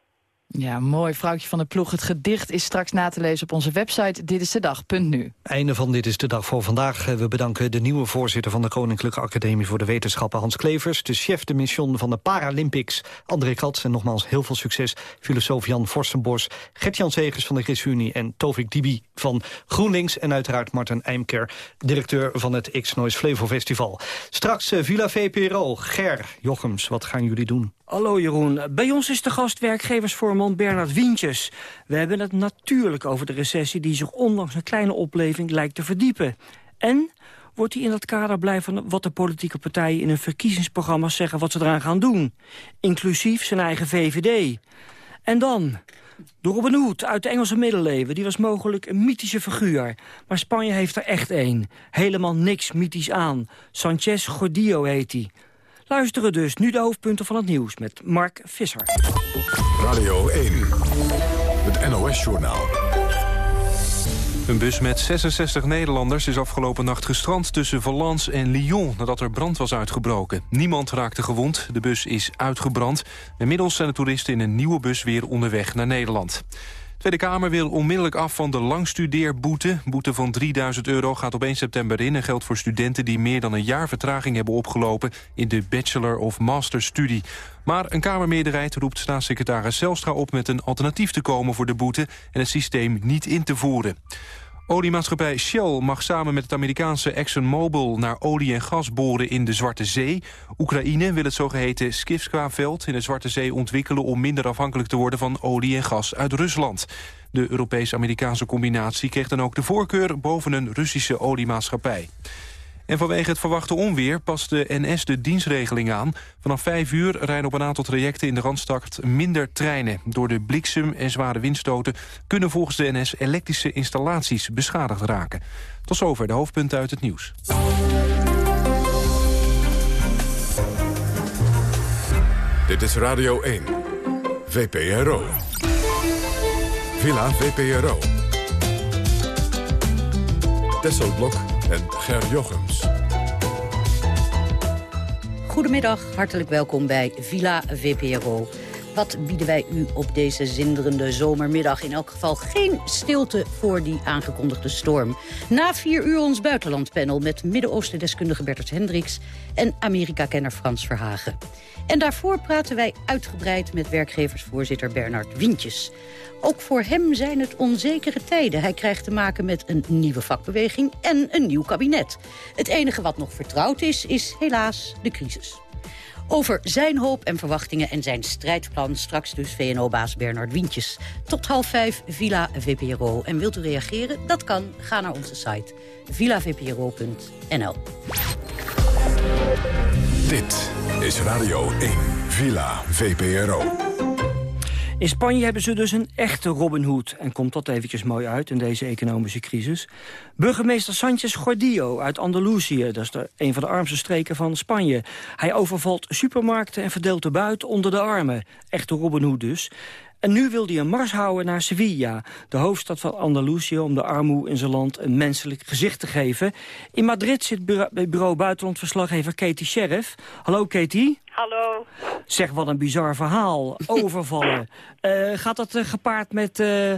Ja, mooi. Vrouwtje van de Ploeg. Het gedicht is straks na te lezen op onze website. Dit is de dag. Punt nu. Einde van Dit is de Dag voor vandaag. We bedanken de nieuwe voorzitter van de Koninklijke Academie voor de Wetenschappen, Hans Klevers. De chef de mission van de Paralympics, André Katz. En nogmaals heel veel succes, filosoof Jan Forstenbos, Gert-Jan Zegers van de ChristenUnie en Tovik Dibi van GroenLinks. En uiteraard Martin Eimker, directeur van het X-Noise Flevo Festival. Straks eh, Villa VPRO. Ger, Jochems, wat gaan jullie doen? Hallo Jeroen. Bij ons is de gast werkgeversvoorman Bernard Wientjes. We hebben het natuurlijk over de recessie die zich ondanks een kleine opleving lijkt te verdiepen. En wordt hij in dat kader blij van wat de politieke partijen in hun verkiezingsprogramma's zeggen wat ze eraan gaan doen. Inclusief zijn eigen VVD. En dan, de Robin Hood uit de Engelse middeleeuwen. Die was mogelijk een mythische figuur. Maar Spanje heeft er echt één. Helemaal niks mythisch aan. Sanchez Gordillo heet hij. Luisteren dus nu de hoofdpunten van het nieuws met Mark Visser. Radio 1, het NOS-journaal. Een bus met 66 Nederlanders is afgelopen nacht gestrand tussen Valence en Lyon nadat er brand was uitgebroken. Niemand raakte gewond, de bus is uitgebrand. Inmiddels zijn de toeristen in een nieuwe bus weer onderweg naar Nederland. Tweede Kamer wil onmiddellijk af van de langstudeerboete. Boete van 3000 euro gaat op 1 september in... en geldt voor studenten die meer dan een jaar vertraging hebben opgelopen... in de bachelor- of masterstudie. Maar een Kamermeerderheid roept staatssecretaris Zelstra op... met een alternatief te komen voor de boete en het systeem niet in te voeren. Oliemaatschappij Shell mag samen met het Amerikaanse ExxonMobil... naar olie en gas boren in de Zwarte Zee. Oekraïne wil het zogeheten Skifska-veld in de Zwarte Zee ontwikkelen... om minder afhankelijk te worden van olie en gas uit Rusland. De Europees-Amerikaanse combinatie kreeg dan ook de voorkeur... boven een Russische oliemaatschappij. En vanwege het verwachte onweer past de NS de dienstregeling aan. Vanaf 5 uur rijden op een aantal trajecten in de Randstad minder treinen. Door de bliksem en zware windstoten kunnen volgens de NS elektrische installaties beschadigd raken. Tot zover de hoofdpunten uit het nieuws. Dit is Radio 1, VPRO. Villa VPRO. Tesselblok en Ger Jochems. Goedemiddag, hartelijk welkom bij Villa VPRO. Wat bieden wij u op deze zinderende zomermiddag? In elk geval geen stilte voor die aangekondigde storm. Na vier uur ons buitenlandpanel met Midden-Oosten-deskundige Bertert Hendricks... en Amerika-kenner Frans Verhagen. En daarvoor praten wij uitgebreid met werkgeversvoorzitter Bernard Wientjes. Ook voor hem zijn het onzekere tijden. Hij krijgt te maken met een nieuwe vakbeweging en een nieuw kabinet. Het enige wat nog vertrouwd is, is helaas de crisis. Over zijn hoop en verwachtingen en zijn strijdplan... straks dus VNO-baas Bernard Wientjes. Tot half vijf Villa VPRO. En wilt u reageren? Dat kan. Ga naar onze site villavpro.nl. Dit is Radio 1, Villa VPRO. In Spanje hebben ze dus een echte Robin Hood. En komt dat eventjes mooi uit in deze economische crisis. Burgemeester Sanchez Gordillo uit Andalusië. Dat is de, een van de armste streken van Spanje. Hij overvalt supermarkten en verdeelt de buit onder de armen. Echte Robin Hood dus. En nu wil hij een mars houden naar Sevilla, de hoofdstad van Andalusië... om de armoede in zijn land een menselijk gezicht te geven. In Madrid zit bureau, bureau buitenlandverslaggever Katie Sheriff. Hallo Katie. Hallo. Zeg, wat een bizar verhaal. Overvallen. Uh, gaat dat uh, gepaard met uh,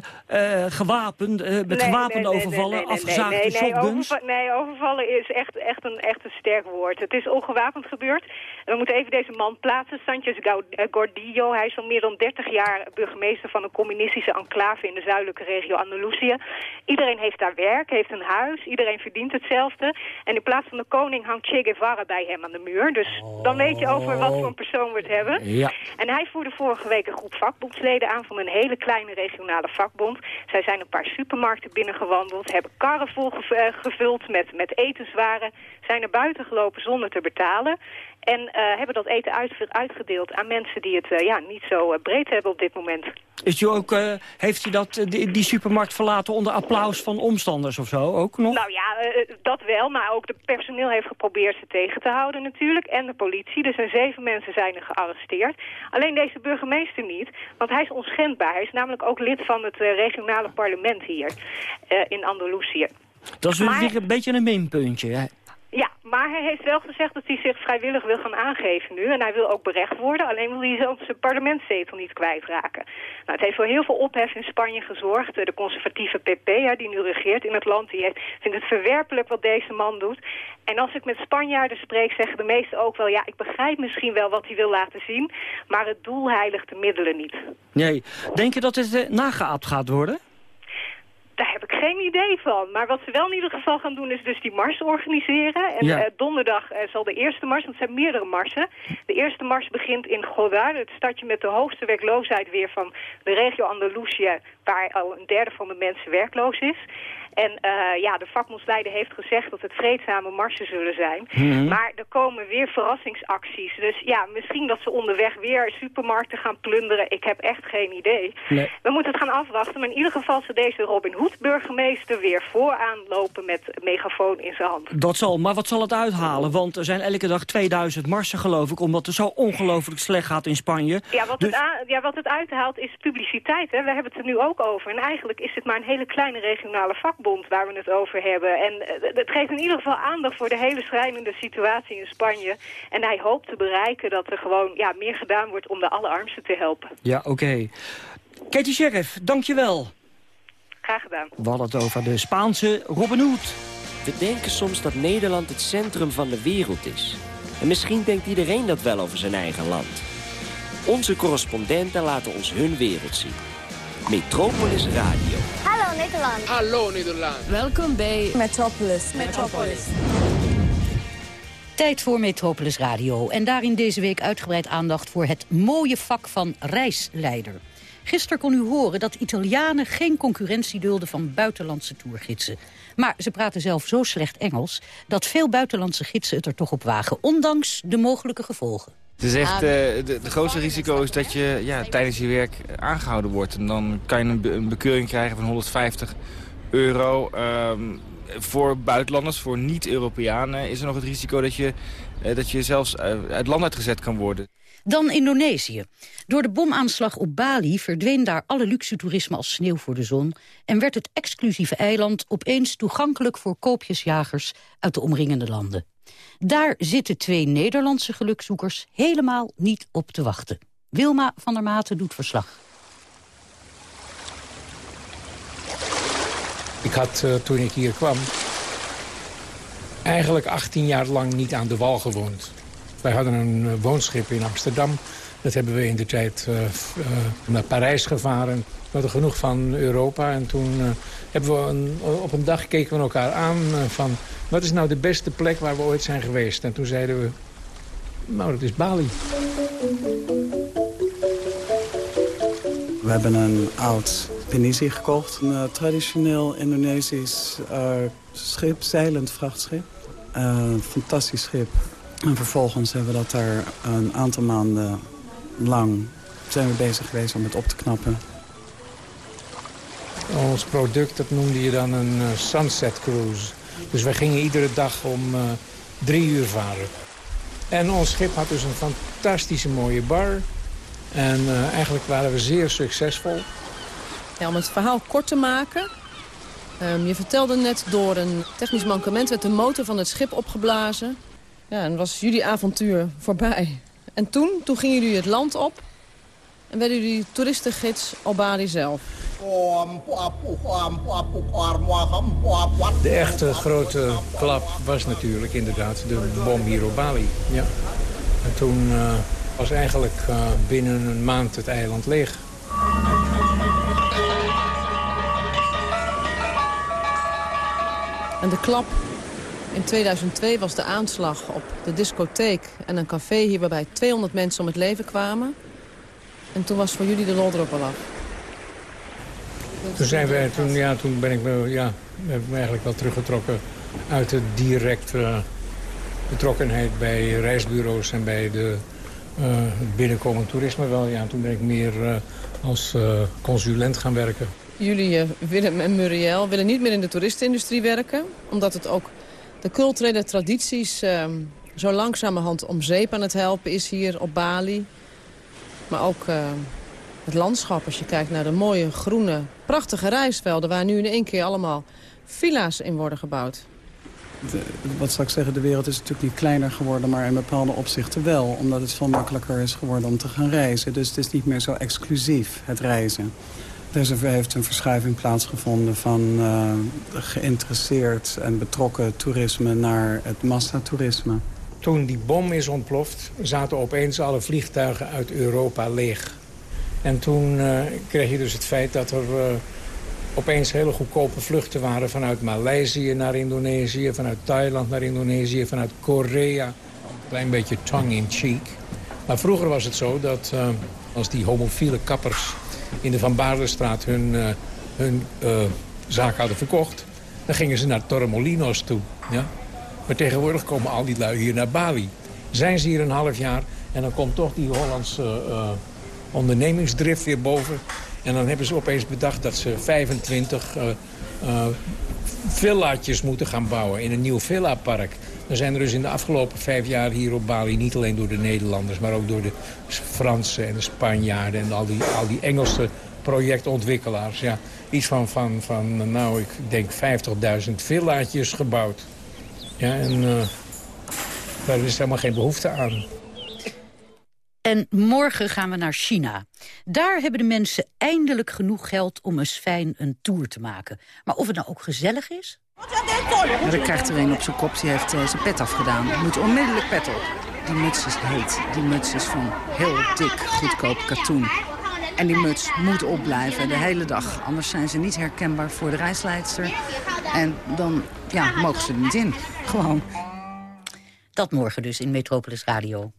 gewapend, met nee, overvallen, nee, afgezaagde shotguns? overva- nee, overvallen is echt, echt, een, echt een sterk woord. Het is ongewapend gebeurd. We moeten even deze man plaatsen, Sanchez eh, Gordillo. Hij is al meer dan 30 jaar burgemeester van een communistische enclave in de zuidelijke regio Andalusië. Iedereen heeft daar werk, heeft een huis, iedereen verdient hetzelfde. En in plaats van de koning hangt Che Guevara bij hem aan de muur. Dus dan weet je over wat voor een persoon we het hebben. Ja. En hij voerde vorige week een groep vakbondsleden aan van een hele kleine regionale vakbond. Zij zijn een paar supermarkten binnengewandeld, hebben karren vol eh, gevuld met, met etenswaren, zijn naar buiten gelopen zonder te betalen. En uh, hebben dat eten uit, uitgedeeld aan mensen die het uh, ja, niet zo uh, breed hebben op dit moment. Is u ook, heeft u dat, die, die, supermarkt verlaten onder applaus van omstanders of zo ook nog? Nou ja, dat wel. Maar ook de personeel heeft geprobeerd ze tegen te houden natuurlijk. En de politie. Dus er zeven mensen zijn er gearresteerd. Alleen deze burgemeester niet. Want hij is onschendbaar. Hij is namelijk ook lid van het regionale parlement hier in Andalusië. Dat is maar, een beetje een minpuntje. Hè? Ja, maar hij heeft wel gezegd dat hij zich vrijwillig wil gaan aangeven nu. En hij wil ook berecht worden, alleen wil hij zelfs zijn parlementszetel niet kwijtraken. Nou, het heeft voor heel veel ophef in Spanje gezorgd. De conservatieve PP, ja, die nu regeert in het land, die vindt het verwerpelijk wat deze man doet. En als ik met Spanjaarden spreek, zeggen de meesten ook wel... ja, ik begrijp misschien wel wat hij wil laten zien... maar het doel heiligt de middelen niet. Nee. Denk je dat het uh, nageaapt gaat worden? Daar heb ik geen idee van. Maar wat ze wel in ieder geval gaan doen is dus die mars organiseren. En ja. uh, donderdag uh, zal de eerste mars, want het zijn meerdere marsen. De eerste mars begint in Godar, het stadje met de hoogste werkloosheid weer van de regio Andalusië, waar al een derde van de mensen werkloos is. En uh, ja, de vakbondsleider heeft gezegd dat het vreedzame marsen zullen zijn. Mm -hmm. Maar er komen weer verrassingsacties. Dus ja, misschien dat ze onderweg weer supermarkten gaan plunderen. Ik heb echt geen idee. Nee. We moeten het gaan afwachten. Maar in ieder geval zal deze Robin Hood burgemeester weer vooraan lopen met megafoon in zijn hand. Dat zal, maar wat zal het uithalen? Want er zijn elke dag 2000 marsen geloof ik, omdat het zo ongelooflijk slecht gaat in Spanje. Ja, wat, dus... het, ja, wat het uithaalt is publiciteit. Hè. We hebben het er nu ook over. En eigenlijk is het maar een hele kleine regionale vakbond waar we het over hebben. En het geeft in ieder geval aandacht voor de hele schrijnende situatie in Spanje. En hij hoopt te bereiken dat er gewoon ja, meer gedaan wordt om de allerarmsten te helpen. Ja, oké. Okay. Katie Sheriff, dankjewel. Graag gedaan. We hadden het over de Spaanse Robin Hood. We denken soms dat Nederland het centrum van de wereld is. En misschien denkt iedereen dat wel over zijn eigen land. Onze correspondenten laten ons hun wereld zien. Metropolis Radio. Hallo Nederland. Hallo Nederland. Welkom bij Metropolis. Metropolis. Tijd voor Metropolis Radio. En daarin deze week uitgebreid aandacht voor het mooie vak van reisleider. Gisteren kon u horen dat Italianen geen concurrentie dulden van buitenlandse toergidsen. Maar ze praten zelf zo slecht Engels dat veel buitenlandse gidsen het er toch op wagen, ondanks de mogelijke gevolgen. Het is echt, uh, de, de, grootste risico is dat je ja, tijdens je werk aangehouden wordt. En dan kan je een, een bekeuring krijgen van 150 euro. Um, voor buitenlanders, voor niet-Europeanen, is er nog het risico dat je, uh, dat je zelfs uh, uit land uitgezet kan worden. Dan Indonesië. Door de bomaanslag op Bali verdween daar alle luxe toerisme als sneeuw voor de zon... en werd het exclusieve eiland opeens toegankelijk voor koopjesjagers uit de omringende landen. Daar zitten twee Nederlandse gelukzoekers helemaal niet op te wachten. Wilma van der Maten doet verslag. Ik had uh, toen ik hier kwam eigenlijk 18 jaar lang niet aan de wal gewoond. Wij hadden een uh, woonschip in Amsterdam. Dat hebben we in de tijd uh, naar Parijs gevaren. We hadden genoeg van Europa. En toen hebben we op een dag keken we elkaar aan van wat is nou de beste plek waar we ooit zijn geweest? En toen zeiden we, nou dat is Bali. We hebben een oud Penisi gekocht. Een uh, traditioneel Indonesisch uh, schip, zeilend vrachtschip. Fantastisch schip. En vervolgens hebben we dat daar een aantal maanden lang zijn we bezig geweest om het op te knappen. Ons product, dat noemde je dan een sunset cruise. Dus wij gingen iedere dag om uh, drie uur varen. En ons schip had dus een fantastische mooie bar. En uh, eigenlijk waren we zeer succesvol. Om het verhaal kort te maken. Um, je vertelde net door een technisch mankement werd de motor van het schip opgeblazen. Ja, en was jullie avontuur voorbij. En toen, toen gingen jullie het land op en werden jullie toeristengids Albari zelf. De echte grote klap was natuurlijk inderdaad de bom hier op Bali. Ja. En toen uh, was eigenlijk uh, binnen een maand het eiland leeg. En de klap in 2002 was de aanslag op de discotheek en een café hier waarbij 200 mensen om het leven kwamen. En toen was voor jullie de lol erop al af. Toen, zijn we, toen, ja, toen ben ik me, ja, heb me eigenlijk wel teruggetrokken uit het direct uh, betrokkenheid bij reisbureaus en bij de uh, binnenkomend toerisme wel. Ja, toen ben ik meer uh, als uh, consulent gaan werken. Jullie, Willem en Muriel, willen niet meer in de toeristenindustrie werken. Omdat het ook de culturele tradities ehm, zo langzamerhand om zeep aan het helpen is hier op Bali. Maar ook het landschap, als je kijkt naar de mooie, groene, prachtige reisvelden... waar nu in één keer allemaal villa's in worden gebouwd. wat zou ik zeggen, de wereld is natuurlijk niet kleiner geworden... maar in bepaalde opzichten wel. Omdat het veel makkelijker is geworden om te gaan reizen. Dus het is niet meer zo exclusief, het reizen. Er heeft een verschuiving plaatsgevonden van uh, geïnteresseerd en betrokken toerisme... naar het massatoerisme. Toen die bom is ontploft, zaten opeens alle vliegtuigen uit Europa leeg. En toen uh, kreeg je dus het feit dat er uh, opeens hele goedkope vluchten waren... vanuit Maleisië naar Indonesië, vanuit Thailand naar Indonesië... vanuit Korea, een klein beetje tongue-in-cheek. Maar vroeger was het zo dat uh, als die homofiele kappers... in de Van Baardenstraat hun, hun zaak hadden verkocht... dan gingen ze naar Torremolinos toe. Ja? Maar tegenwoordig komen al die lui hier naar Bali. Zijn ze hier een half jaar en dan komt toch die Hollandse ondernemingsdrift weer boven. En dan hebben ze opeens bedacht dat ze 25 uh, uh, villaatjes moeten gaan bouwen in een nieuw villapark. Er zijn er dus in de afgelopen vijf jaar hier op Bali... niet alleen door de Nederlanders, maar ook door de Fransen en de Spanjaarden... en al die, al die Engelse projectontwikkelaars. Ja, iets van, van, van nou, ik denk 50.000 villaatjes gebouwd. Ja, en uh, daar is helemaal geen behoefte aan. En morgen gaan we naar China. Daar hebben de mensen eindelijk genoeg geld om eens fijn een tour te maken. Maar of het nou ook gezellig is? Ja, dan krijgt er een op zijn kop, die heeft uh, zijn pet afgedaan. Moet onmiddellijk pet op. Die muts is heet. Die muts is van heel dik, goedkoop katoen. En die muts moet opblijven de hele dag. Anders zijn ze niet herkenbaar voor de reisleidster. En dan ja, mogen ze er niet in. Gewoon. Dat morgen dus in Metropolis Radio.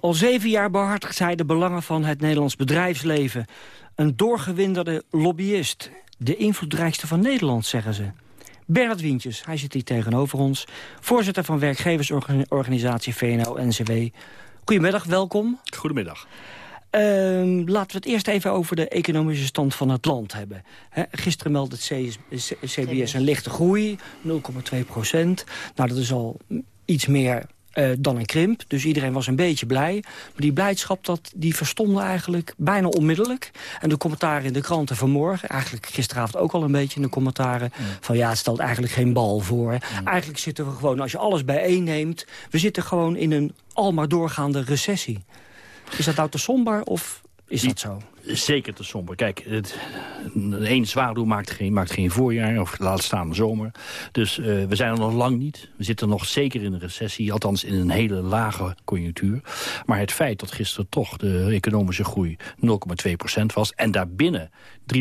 Al zeven jaar behartigt hij de belangen van het Nederlands bedrijfsleven. Een doorgewinderde lobbyist. De invloedrijkste van Nederland, zeggen ze. Bernard Wientjes, hij zit hier tegenover ons. Voorzitter van werkgeversorganisatie VNO-NCW. Goedemiddag, welkom. Goedemiddag. Uh, laten we het eerst even over de economische stand van het land hebben. gisteren meldde het CBS een lichte groei, 0,2 procent. Nou, dat is al iets meer uh, dan een krimp. Dus iedereen was een beetje blij. Maar die blijdschap dat, die verstonden eigenlijk bijna onmiddellijk. En de commentaren in de kranten vanmorgen... eigenlijk gisteravond ook al een beetje in de commentaren... van ja, het stelt eigenlijk geen bal voor. Eigenlijk zitten we gewoon, als je alles bijeen neemt... we zitten gewoon in een almaar doorgaande recessie. Is dat nou te somber of is dat zo? Zeker te somber. Kijk, het, één zwaardoel maakt geen, maakt geen voorjaar, of laat staan zomer. Dus uh, we zijn er nog lang niet. We zitten nog zeker in een recessie, althans in een hele lage conjunctuur. Maar het feit dat gisteren toch de economische groei 0,2% was... en daarbinnen 3,5%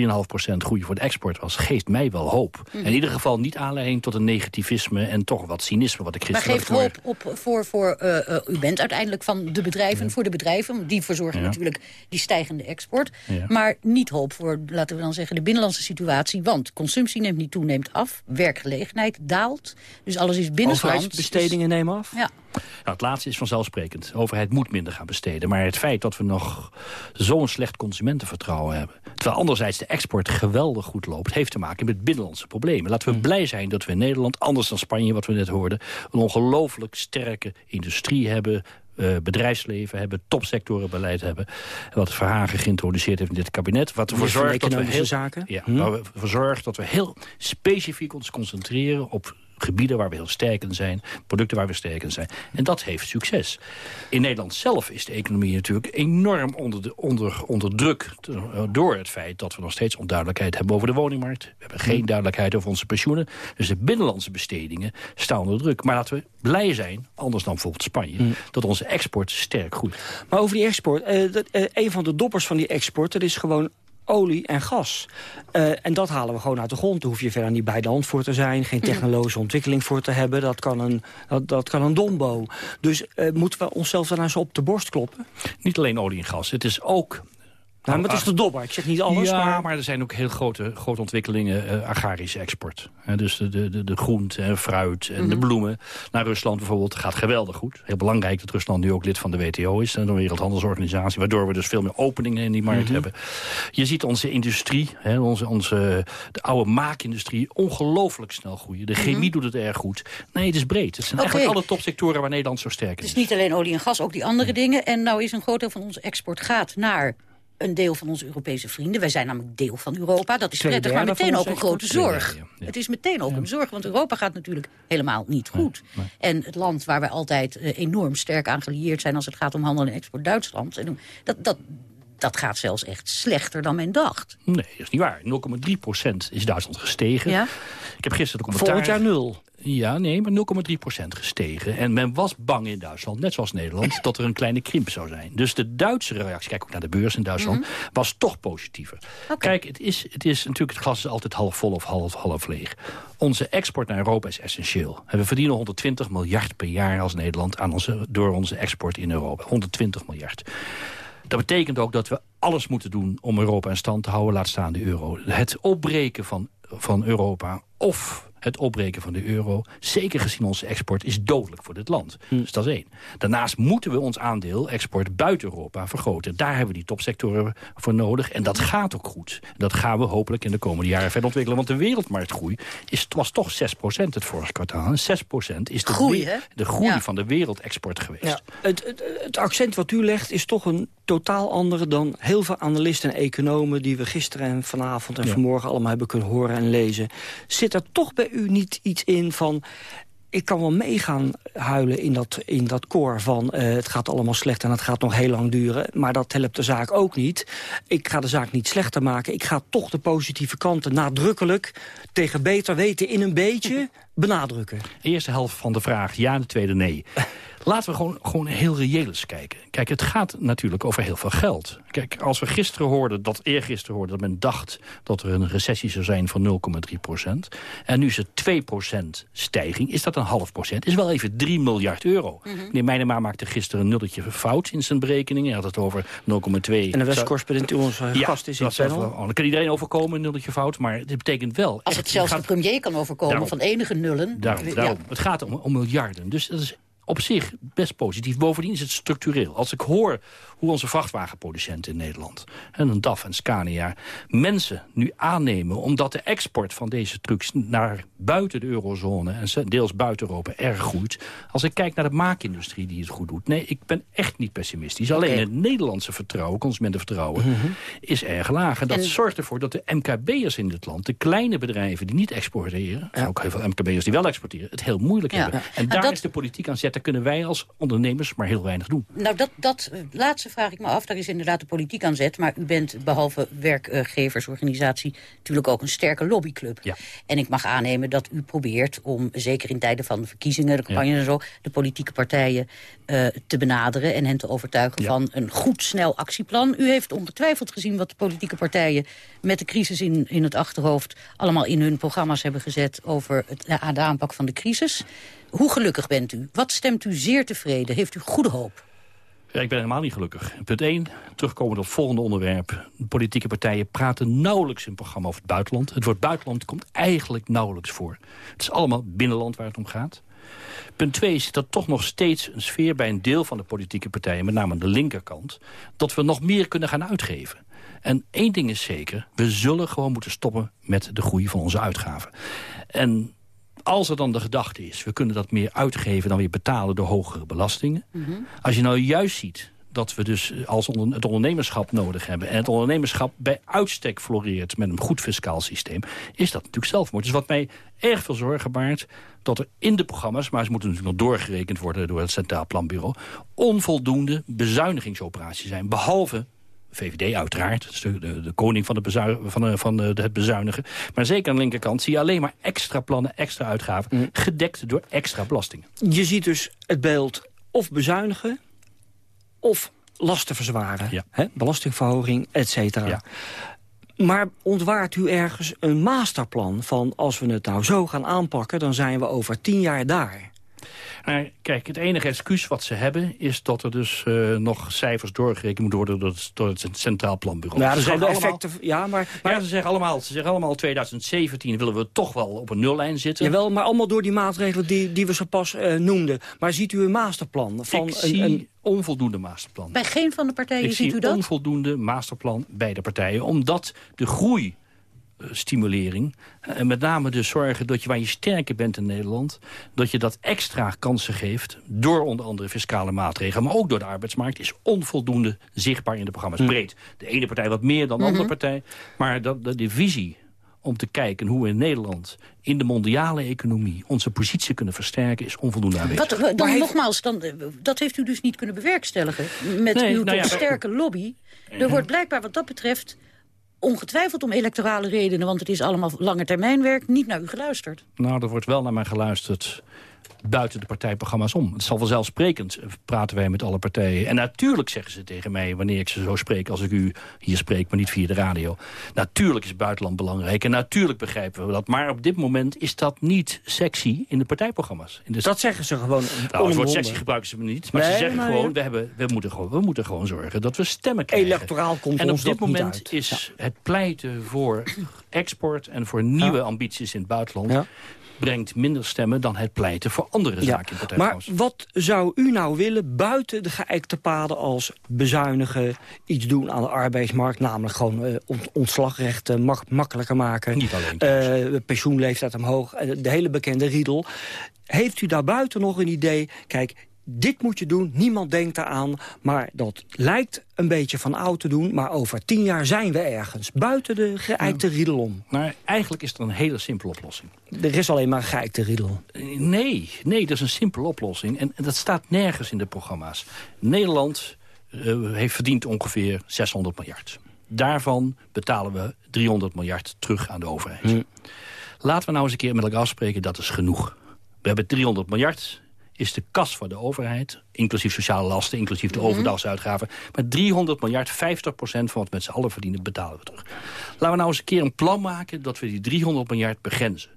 groei voor de export was, geeft mij wel hoop. Mm. In ieder geval niet aanleiding tot een negativisme en toch wat cynisme wat ik gisteren Maar geeft hoop op, voor, voor uh, uh, u bent uiteindelijk van de bedrijven, voor de bedrijven. Die verzorgen natuurlijk die stijgende export. Maar niet hoop voor, laten we dan zeggen, de binnenlandse situatie. Want consumptie neemt niet toe, neemt af. Werkgelegenheid daalt. Dus alles is binnenlands. bestedingen nemen af? Ja. Nou, het laatste is vanzelfsprekend. De overheid moet minder gaan besteden. Maar het feit dat we nog zo'n slecht consumentenvertrouwen hebben... terwijl anderzijds de export geweldig goed loopt... heeft te maken met binnenlandse problemen. Laten we mm. blij zijn dat we in Nederland, anders dan Spanje... wat we net hoorden, een ongelooflijk sterke industrie hebben bedrijfsleven hebben, topsectorenbeleid hebben. Wat Verhagen geïntroduceerd heeft in dit kabinet. Wat ervoor zorgt dat we heel, zaken? Ja, hm? dat we heel specifiek ons concentreren op gebieden waar we heel sterk in zijn, producten waar we sterk in zijn. En dat heeft succes. In Nederland zelf is de economie natuurlijk enorm onder, de, onder, onder druk... door het feit dat we nog steeds onduidelijkheid hebben over de woningmarkt. We hebben geen duidelijkheid over onze pensioenen. Dus de binnenlandse bestedingen staan onder druk. Maar laten we blij zijn, anders dan bijvoorbeeld Spanje... dat onze export sterk groeit. Maar over die export, uh, dat, uh, een van de doppers van die export... dat is gewoon olie en gas. Uh, en dat halen we gewoon uit de grond. Daar hoef je verder niet bij de hand voor te zijn. Geen technologische ontwikkeling voor te hebben. Dat kan een, dat, dat kan een dombo. Dus uh, moeten we onszelf daar nou zo op de borst kloppen? Niet alleen olie en gas. Het is ook Nou, maar het is de dobber. Ik zeg niet alles, ja, maar... maar er zijn ook heel grote, grote ontwikkelingen uh, agrarische export. dus de, de, de, de groente en fruit en de Mhm. bloemen. Naar Rusland bijvoorbeeld gaat geweldig goed. Heel belangrijk dat Rusland nu ook lid van de WTO is. De Wereldhandelsorganisatie. Waardoor we dus veel meer openingen in die markt Mhm. hebben. Je ziet onze industrie, hè, onze, onze, de oude maakindustrie... ongelooflijk snel groeien. De chemie Mhm. doet het erg goed. Nee, het is breed. Het zijn eigenlijk alle topsectoren waar Nederland zo sterk in Het is. is niet alleen olie en gas, ook die andere dingen. En nou is een groot deel van onze export gaat naar een deel van onze Europese vrienden. Wij zijn namelijk deel van Europa. Dat is prettig, maar meteen ook een grote zorg. Het is meteen ook een zorg, want Europa gaat natuurlijk helemaal niet goed. En het land waar wij altijd eh, enorm sterk aan gelieerd zijn... als het gaat om handel en export, Duitsland... en dat, dat, dat gaat zelfs echt slechter dan men dacht. Nee, dat is niet waar. 0,3 procent is Duitsland gestegen. Ja? Ik heb gisteren de commentaar... Volgend jaar nul. Ja, nee, maar 0,3 procent gestegen. En men was bang in Duitsland, net zoals Nederland... dat er een kleine krimp zou zijn. Dus de Duitse reactie, kijk ook naar de beurs in Duitsland... Mhm. was toch positiever. Kijk, het is, het is natuurlijk... het glas is altijd half vol of half, half leeg. Onze export naar Europa is essentieel. En we verdienen 120 miljard per jaar als Nederland... Aan onze, door onze export in Europa. 120 miljard. Dat betekent ook dat we alles moeten doen om Europa in stand te houden, laat staan de euro. Het opbreken van, van Europa of het opbreken van de euro, zeker gezien onze export, is dodelijk voor dit land. Dus dat is één. Daarnaast moeten we ons aandeel export buiten Europa vergroten. Daar hebben we die topsectoren voor nodig. En dat gaat ook goed. Dat gaan we hopelijk in de komende jaren verder ontwikkelen. Want de wereldmarktgroei is, was toch 6% het vorige kwartaal. En 6% is de, Groei, de groei Ja. van de wereldexport geweest. Ja, het, het, het accent wat u legt is toch een totaal andere dan heel veel analisten en economen... die we gisteren en vanavond en Ja. vanmorgen allemaal hebben kunnen horen en lezen. Zit er toch bij u niet iets in van... Ik kan wel meegaan huilen in dat, in dat koor van... eh, het gaat allemaal slecht en het gaat nog heel lang duren. Maar dat helpt de zaak ook niet. Ik ga de zaak niet slechter maken. Ik ga toch de positieve kanten nadrukkelijk... tegen beter weten in een beetje benadrukken. Eerste helft van de vraag ja, de tweede nee. Laten we gewoon, gewoon heel reëel eens kijken. Kijk, het gaat natuurlijk over heel veel geld. Kijk, als we gisteren hoorden, dat eergisteren hoorden... dat men dacht dat er een recessie zou zijn van 0,3 procent... en nu is het 2 procent stijging, is dat een half procent. Is wel even 3 miljard euro. Mhm. Meneer Meijnema maakte gisteren een nulletje fout in zijn berekening. Hij had het over 0,2. En de West-correspondent, onze gast is in dat het is panel. wel- Dan kan iedereen overkomen, een nulletje fout. Maar dit betekent wel... Als echt, het zelfs gaat- de premier kan overkomen Daarom. van enige nullen. Daarom, Ja. daarom. Het gaat om, om miljarden. Dus dat is op zich best positief. Bovendien is het structureel. Als ik hoor hoe onze vrachtwagenproducenten in Nederland... en een DAF en Scania mensen nu aannemen... omdat de export van deze trucks naar buiten de eurozone... en deels buiten Europa erg groeit. Als ik kijk naar de maakindustrie die het goed doet... nee, ik ben echt niet pessimistisch. Alleen het Nederlandse vertrouwen, consumentenvertrouwen... is erg laag. En dat En- zorgt ervoor dat de MKB'ers in dit land... de kleine bedrijven die niet exporteren... er zijn ook heel veel MKB'ers die wel exporteren... het heel moeilijk Ja. hebben. Ja. En En daar dat- is de politiek aan zet. Daar kunnen wij als ondernemers maar heel weinig doen. Nou, dat, dat eh, laatste vraag ik me af. Daar is inderdaad de politiek aan zet. Maar u bent behalve werkgeversorganisatie natuurlijk ook een sterke lobbyclub. Ja. En ik mag aannemen dat u probeert om, zeker in tijden van de verkiezingen, de campagne Ja. en zo, de politieke partijen eh, te benaderen en hen te overtuigen van een goed, snel actieplan. U heeft ongetwijfeld gezien wat de politieke partijen met de crisis in, in het achterhoofd allemaal in hun programma's hebben gezet over het, de aanpak van de crisis. Hoe gelukkig bent u? Wat stemt u zeer tevreden? Heeft u goede hoop? Ik ben helemaal niet gelukkig. Punt 1, terugkomen op het volgende onderwerp. De politieke partijen praten nauwelijks in het programma over het buitenland. Het woord buitenland komt eigenlijk nauwelijks voor. Het is allemaal binnenland waar het om gaat. Punt 2 is dat toch nog steeds een sfeer bij een deel van de politieke partijen... met name aan de linkerkant, dat we nog meer kunnen gaan uitgeven. En één ding is zeker, we zullen gewoon moeten stoppen met de groei van onze uitgaven. En als er dan de gedachte is, we kunnen dat meer uitgeven dan weer betalen door hogere belastingen. Als je nou juist ziet dat we dus als onder, het ondernemerschap nodig hebben... en het ondernemerschap bij uitstek floreert met een goed fiscaal systeem... is dat natuurlijk zelfmoord. Dus wat mij erg veel zorgen baart... dat er in de programma's, maar ze moeten natuurlijk nog doorgerekend worden... door het Centraal Planbureau, onvoldoende bezuinigingsoperaties zijn. Behalve VVD uiteraard, de, de, de koning van, de van, de, van de, het bezuinigen. Maar zeker aan de linkerkant zie je alleen maar extra plannen, extra uitgaven... gedekt door extra belastingen. Je ziet dus het beeld of bezuinigen of lasten verzwaren. Hè? Belastingverhoging, et cetera. Maar ontwaart u ergens een masterplan van... als we het nou zo gaan aanpakken, dan zijn we over tien jaar daar? Nou, kijk, het enige excuus wat ze hebben... is dat er dus uh, nog cijfers doorgerekend moeten worden... door het, door het Centraal Planbureau. Ja, ze zijn de allemaal, effecten... Ja, maar, maar ja, ze zeggen allemaal, ze zeggen allemaal 2017 willen we toch wel op een nullijn zitten. Jawel, maar allemaal door die maatregelen die, die we zo pas uh, noemden. Maar ziet u een masterplan? Van Ik een, zie een... onvoldoende masterplan. Bij geen van de partijen Ik ziet zie u dat? onvoldoende masterplan bij de partijen. Omdat de groei stimulering. En met name dus zorgen dat je waar je sterker bent in Nederland... dat je dat extra kansen geeft door onder andere fiscale maatregelen... maar ook door de arbeidsmarkt, is onvoldoende zichtbaar in de programma's. Breed. De ene partij wat meer dan de andere partij. Maar dat, dat de visie om te kijken hoe we in Nederland in de mondiale economie onze positie kunnen versterken, is onvoldoende aanwezig. Wat, dan heeft... nogmaals, dan, dat heeft u dus niet kunnen bewerkstelligen met Nee, uw nou ja, sterke lobby. Er wordt blijkbaar wat dat betreft, ongetwijfeld om electorale redenen, want het is allemaal lange termijnwerk, niet naar u geluisterd. Nou, er wordt wel naar mij geluisterd buiten de partijprogramma's om. Het zal vanzelfsprekend praten wij met alle partijen. En natuurlijk zeggen ze tegen mij, wanneer ik ze zo spreek... als ik u hier spreek, maar niet via de radio. Natuurlijk is buitenland belangrijk en natuurlijk begrijpen we dat. Maar op dit moment is dat niet sexy in de partijprogramma's. In de... Dat zeggen ze gewoon Nou, het woord sexy gebruiken ze niet. Maar Nee, ze zeggen maar gewoon, ja. we, hebben, we, moeten gewoon, we moeten gewoon zorgen dat we stemmen krijgen. Electoraal komt en op dit moment is het pleiten voor export en voor nieuwe ambities in het buitenland... brengt minder stemmen dan het pleiten voor andere zaken in Maar wat zou u nou willen buiten de geëikte paden als bezuinigen... iets doen aan de arbeidsmarkt, namelijk gewoon ont- ontslagrechten mak- makkelijker maken... Niet alleen. eh, pensioenleeftijd omhoog, eh, de hele bekende riedel. Heeft u daarbuiten nog een idee? Kijk, dit moet je doen, niemand denkt eraan... maar dat lijkt een beetje van oud te doen... maar over tien jaar zijn we ergens, buiten de geëikte riedel om. Maar eigenlijk is er een hele simpele oplossing. Er is alleen maar een geëikte riedel. Nee, nee, dat is een simpele oplossing. En, en dat staat nergens in de programma's. Nederland eh, heeft verdiend ongeveer 600 miljard. Daarvan betalen we 300 miljard terug aan de overheid. Laten we nou eens een keer met elkaar afspreken, dat is genoeg. We hebben 300 miljard, is de kas voor de overheid... inclusief sociale lasten, inclusief de overdagsuitgaven... maar 300 miljard, 50 procent van wat we met z'n allen verdienen... betalen we terug. Laten we nou eens een keer een plan maken... dat we die 300 miljard begrenzen.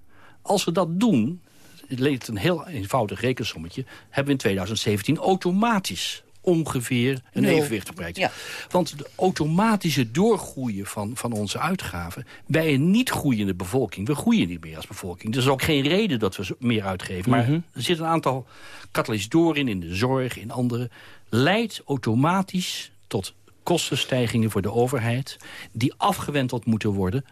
Als we dat doen, het leed een heel eenvoudig rekensommetje... hebben we in 2017 automatisch ongeveer een Nul. evenwicht bereikt. Ja. Want de automatische doorgroeien van, van onze uitgaven... bij een niet groeiende bevolking... we groeien niet meer als bevolking. Er is ook geen reden dat we meer uitgeven. Maar Mhm. er zit een aantal katalysatoren in, in de zorg, in andere... leidt automatisch tot kostenstijgingen voor de overheid... die afgewenteld moeten worden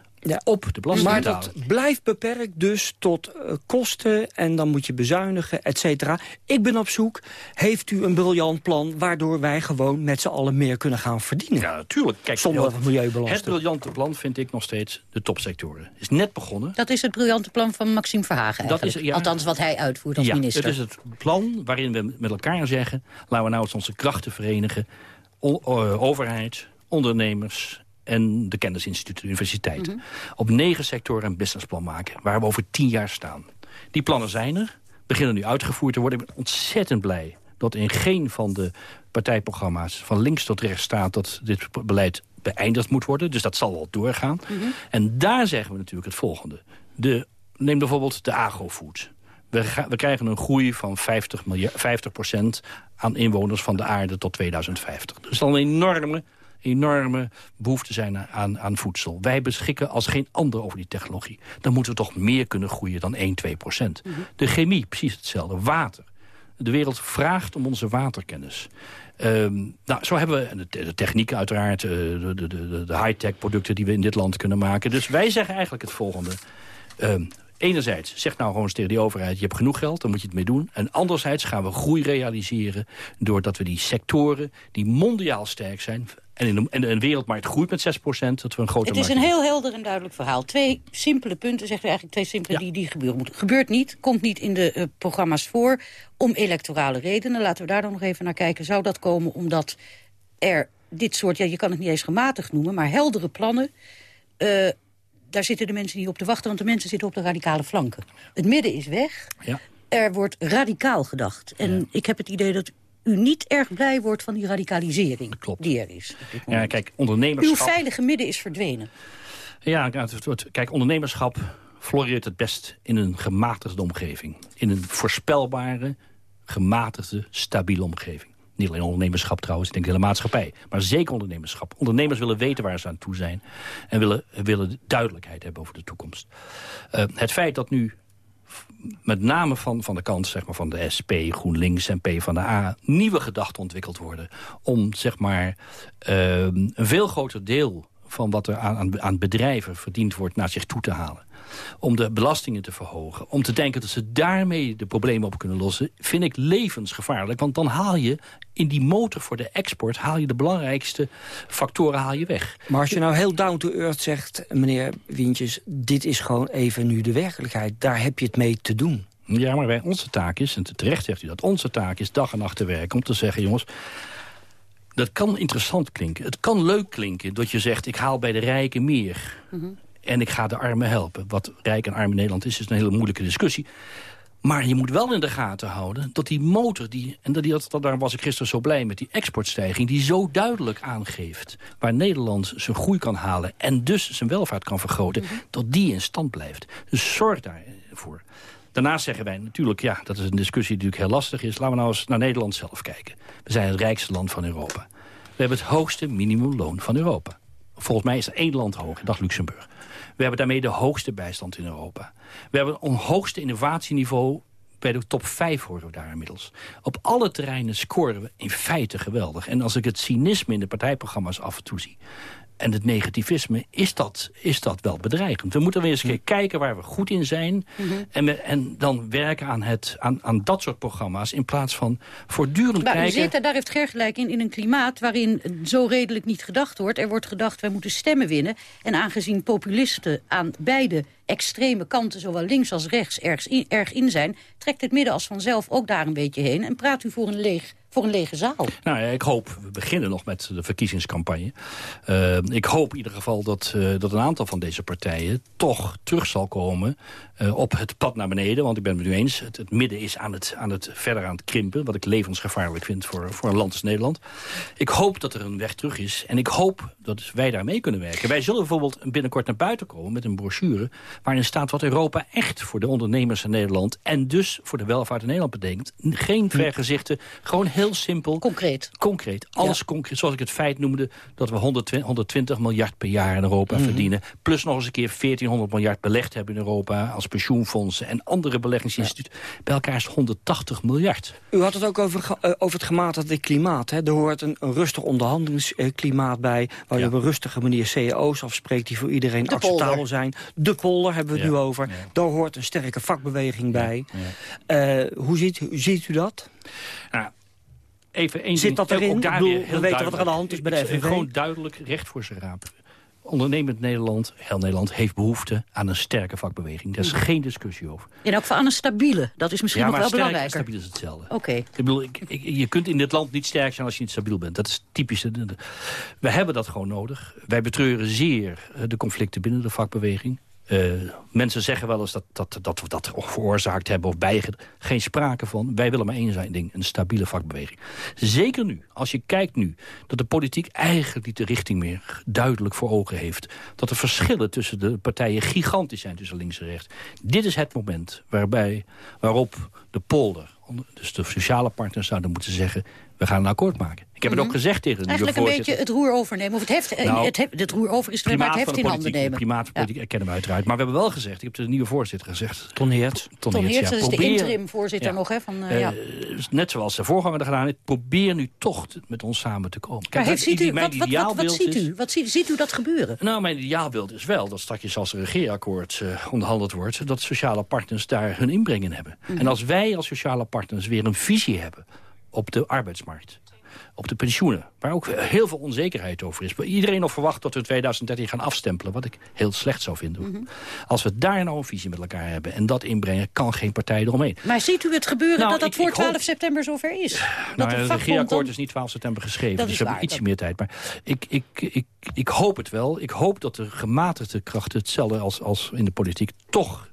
op de Maar belastingbetaler. dat blijft beperkt dus tot eh, kosten en dan moet je bezuinigen, et cetera. Ik ben op zoek, heeft u een briljant plan... waardoor wij gewoon met z'n allen meer kunnen gaan verdienen? Ja, natuurlijk. Kijk, Zonder heel- dat we milieubelasting. Het briljante plan vind ik nog steeds de topsectoren. is net begonnen. Dat is het briljante plan van Maxime Verhagen Dat is- ja. Althans, wat hij uitvoert als ja, minister. het is het plan waarin we met elkaar zeggen... laten we nou eens onze krachten verenigen. O- overheid, ondernemers en de kennisinstituten, universiteiten. Mhm. Op negen sectoren een businessplan maken... waar we over tien jaar staan. Die plannen zijn er, beginnen nu uitgevoerd te worden. Ik ben ontzettend blij dat in geen van de partijprogramma's... van links tot rechts staat dat dit beleid beëindigd moet worden. Dus dat zal wel doorgaan. En daar zeggen we natuurlijk het volgende. De, neem bijvoorbeeld de agrofood. We, we krijgen een groei van 50, miljard, 50 aan inwoners van de aarde tot 2050. Er zal een enorme, enorme behoefte zijn aan, aan voedsel. Wij beschikken als geen ander over die technologie. Dan moeten we toch meer kunnen groeien dan 1, 2 procent. De chemie, precies hetzelfde. Water. De wereld vraagt om onze waterkennis. Ehm, nou, zo hebben we de, de techniek uiteraard, eh, de, de, de, de high-tech producten die we in dit land kunnen maken. Dus wij zeggen eigenlijk het volgende. Ehm, enerzijds, zeg nou gewoon eens tegen die overheid... je hebt genoeg geld, dan moet je het mee doen. En anderzijds gaan we groei realiseren... doordat we die sectoren die mondiaal sterk zijn... en in de, en de wereldmarkt groeit met 6% dat we een grote Het is een heel helder en duidelijk verhaal. Twee simpele punten, zegt u eigenlijk twee simpele die, die gebeuren moeten. Gebeurt niet, komt niet in de eh, programma's voor om electorale redenen. Laten we daar dan nog even naar kijken. Zou dat komen omdat er dit soort, ja, je kan het niet eens gematigd noemen... maar heldere plannen, eh, daar zitten de mensen niet op te wachten... want de mensen zitten op de radicale flanken. Het midden is weg, Ja. er wordt radicaal gedacht. En ik heb het idee dat u niet erg blij wordt van die radicalisering die er is. Ja, kijk, Uw ondernemerschap... veilige midden is verdwenen. Ja, kijk, ondernemerschap floreert het best in een gematigde omgeving. In een voorspelbare, gematigde, stabiele omgeving. Niet alleen ondernemerschap trouwens, ik denk de hele maatschappij. Maar zeker ondernemerschap. Ondernemers willen weten waar ze aan toe zijn. En willen, willen duidelijkheid hebben over de toekomst. Uh, het feit dat nu met name van, van de kant zeg maar, van de SP, GroenLinks en A... nieuwe gedachten ontwikkeld worden. Om zeg maar, uh, een veel groter deel van wat er aan, aan bedrijven verdiend wordt... naar zich toe te halen om de belastingen te verhogen... om te denken dat ze daarmee de problemen op kunnen lossen... vind ik levensgevaarlijk. Want dan haal je in die motor voor de export... haal je de belangrijkste factoren haal je weg. Maar als je nou heel down to earth zegt, meneer Wientjes... dit is gewoon even nu de werkelijkheid. Daar heb je het mee te doen. Ja, maar wij, onze taak is, en terecht zegt u dat... onze taak is dag en nacht te werken om te zeggen... jongens, dat kan interessant klinken. Het kan leuk klinken dat je zegt... ik haal bij de rijken meer. Mm en ik ga de armen helpen. Wat rijk en arm in Nederland is, is een hele moeilijke discussie. Maar je moet wel in de gaten houden dat die motor... Die, en dat, dat, daar was ik gisteren zo blij met, die exportstijging... die zo duidelijk aangeeft waar Nederland zijn groei kan halen... en dus zijn welvaart kan vergroten, mm dat die in stand blijft. Dus zorg daarvoor. Daarnaast zeggen wij natuurlijk, ja, dat is een discussie die natuurlijk heel lastig is. Laten we nou eens naar Nederland zelf kijken. We zijn het rijkste land van Europa. We hebben het hoogste minimumloon van Europa. Volgens mij is er één land hoger, dat Luxemburg. We hebben daarmee de hoogste bijstand in Europa. We hebben een hoogste innovatieniveau bij de top 5 horen we daar inmiddels. Op alle terreinen scoren we in feite geweldig. En als ik het cynisme in de partijprogramma's af en toe zie en het negativisme, is dat, is dat wel bedreigend. We moeten weer eens een kijken waar we goed in zijn... Mhm. en, en dan werken aan, het, aan, aan dat soort programma's... in plaats van voortdurend maar kijken... Zit, daar heeft Ger gelijk in, in een klimaat waarin zo redelijk niet gedacht wordt. Er wordt gedacht, wij moeten stemmen winnen. En aangezien populisten aan beide extreme kanten, zowel links als rechts, erg in, erg in zijn... trekt het midden als vanzelf ook daar een beetje heen... en praat u voor een leeg voor een lege zaal. Nou ja, ik hoop, we beginnen nog met de verkiezingscampagne. Uh, ik hoop in ieder geval dat, uh, dat een aantal van deze partijen toch terug zal komen uh, op het pad naar beneden. Want ik ben het met u eens, het, het, midden is aan het, aan het verder aan het krimpen. Wat ik levensgevaarlijk vind voor, voor een land als Nederland. Ik hoop dat er een weg terug is. En ik hoop dat wij daarmee kunnen werken. Wij zullen bijvoorbeeld binnenkort naar buiten komen met een brochure... waarin staat wat Europa echt voor de ondernemers in Nederland... en dus voor de welvaart in Nederland betekent. Geen hm. vergezichten, gewoon heel simpel. Concreet. Concreet. Alles concreet. Zoals ik het feit noemde dat we 120, 120 miljard per jaar in Europa mhm. verdienen. Plus nog eens een keer 1400 miljard belegd hebben in Europa... als pensioenfondsen en andere beleggingsinstituten. Bij elkaar is 180 miljard. U had het ook over, uh, over het gematigde klimaat. Hè? Er hoort een, een rustig onderhandelingsklimaat bij... waar je op een rustige manier CEO's afspreekt... die voor iedereen acceptabel zijn. De polder hebben we het nu over. Daar hoort een sterke vakbeweging bij. Uh, hoe, ziet, ziet u dat? Nou, even één Zit dat erin? Ook daar bedoel, we weten wat er aan de hand is bij de FNV. Gewoon duidelijk recht voor zijn raap. Ondernemend Nederland, heel Nederland, heeft behoefte aan een sterke vakbeweging. Daar is mm. geen discussie over. En ook aan een stabiele, dat is misschien nog wel sterk belangrijker. stabiel is hetzelfde. Oké. Ik bedoel, ik, je kunt in dit land niet sterk zijn als je niet stabiel bent. Dat is typisch. We hebben dat gewoon nodig. Wij betreuren zeer de conflicten binnen de vakbeweging. Uh, mensen zeggen wel eens dat, dat, dat we dat veroorzaakt hebben of bijgen. Geen sprake van. Wij willen maar één zijn ding. Een stabiele vakbeweging. Zeker nu. Als je kijkt nu dat de politiek eigenlijk niet de richting meer duidelijk voor ogen heeft. Dat de verschillen tussen de partijen gigantisch zijn tussen links en rechts. Dit is het moment waarbij, waarop de polder, dus de sociale partners zouden moeten zeggen... we gaan een akkoord maken. Ik heb het ook mhm. gezegd tegen de Eigenlijk een beetje het roer overnemen. Of het, heft, eh, nou, het, heft, het roer over is maar het heft in handen nemen. Klimaatpolitiek ja. erkennen we uiteraard. Maar we hebben wel gezegd, ik heb de nieuwe voorzitter gezegd. Ton Heerts. Ton, Ton Heerts, dat is de interim voorzitter nog. Hè, van, uh, ja. net zoals de voorganger gedaan heeft. Probeer nu toch met ons samen te komen. Kijk, heeft, ziet u, wat, wat, wat, wat ziet u? Wat ziet, ziet u dat gebeuren? Nou, mijn ideaalbeeld is wel dat straks als er regeerakkoord uh, onderhandeld wordt... dat sociale partners daar hun inbreng in hebben. Mm -hmm. En als wij als sociale partners weer een visie hebben op de arbeidsmarkt op de pensioenen. Waar ook heel veel onzekerheid over is. Iedereen nog verwacht dat we 2013 gaan afstempelen. Wat ik heel slecht zou vinden. Mhm. Als we daar nou een visie met elkaar hebben en dat inbrengen... kan geen partij eromheen. Maar ziet u het gebeuren nou, dat dat voor 12 september zover is? Nou, het regeerakkoord is niet 12 september geschreven. dus we hebben ietsje meer tijd. Maar ik, ik, ik, ik hoop het wel. Ik hoop dat de gematigde krachten hetzelfde als, als in de politiek... toch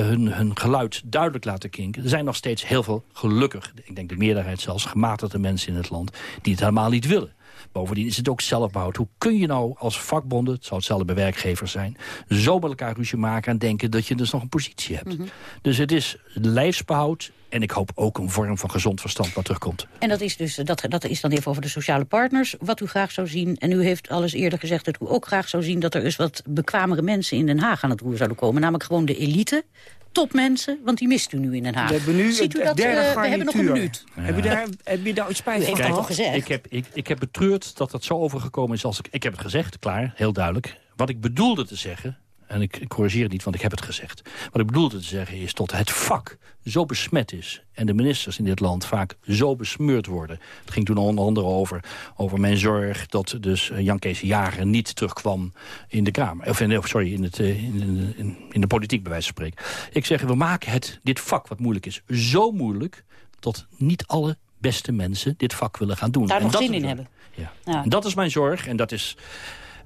hun, hun geluid duidelijk laten klinken. Er zijn nog steeds heel veel, gelukkig, ik denk de meerderheid zelfs, gematigde mensen in het land... die het helemaal niet willen. Bovendien is het ook zelfbouwd. Hoe kun je nou als vakbonden, het zou hetzelfde bij werkgevers zijn... zo met elkaar ruzie maken en denken dat je dus nog een positie hebt. Mhm. Dus het is lijfsbehoud en ik hoop ook een vorm van gezond verstand wat terugkomt. En dat is, dus, dat, dat is dan even over de sociale partners, wat u graag zou zien. En u heeft alles eerder gezegd dat u ook graag zou zien... dat er eens wat bekwamere mensen in Den Haag aan het roer zouden komen. Namelijk gewoon de elite, topmensen, want die mist u nu in Den Haag. We hebben nu Ziet u dat? derde eh, we hebben nog een minuut. Heb, je daar, heb je daar iets spijt van gezegd? Ik heb, ik, ik heb betreurd dat dat zo overgekomen is als ik... Ik heb het gezegd, klaar, heel duidelijk. Wat ik bedoelde te zeggen, en ik, corrigeer het niet, want ik heb het gezegd. Wat ik bedoelde te zeggen is dat het vak zo besmet is... en de ministers in dit land vaak zo besmeurd worden. Het ging toen onder andere over, over mijn zorg... dat dus eh, Jan Kees Jager niet terugkwam in de Kamer. Of in, sorry, in, het, eh, in, in, in de politiek bij wijze van spreken. Ik zeg, we maken het, dit vak wat moeilijk is, zo moeilijk... dat niet alle beste mensen dit vak willen gaan doen. Daar En nog dat zin in hebben. Ja. Ja. En dat is mijn zorg en dat is...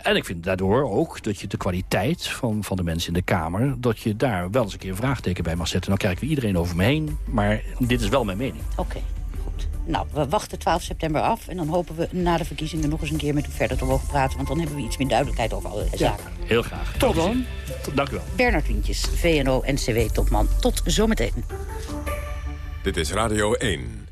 En ik vind daardoor ook dat je de kwaliteit van, van de mensen in de Kamer... dat je daar wel eens een keer een vraagteken bij mag zetten. Dan krijgen we iedereen over me heen, maar dit is wel mijn mening. Oké, goed. Nou, we wachten 12 september af. En dan hopen we na de verkiezingen nog eens een keer met u verder te mogen praten. Want dan hebben we iets meer duidelijkheid over alle zaken. Heel graag. Tot dan. Dank u wel. Bernard Wientjes, VNO-NCW-topman. Tot zometeen. Dit is Radio 1.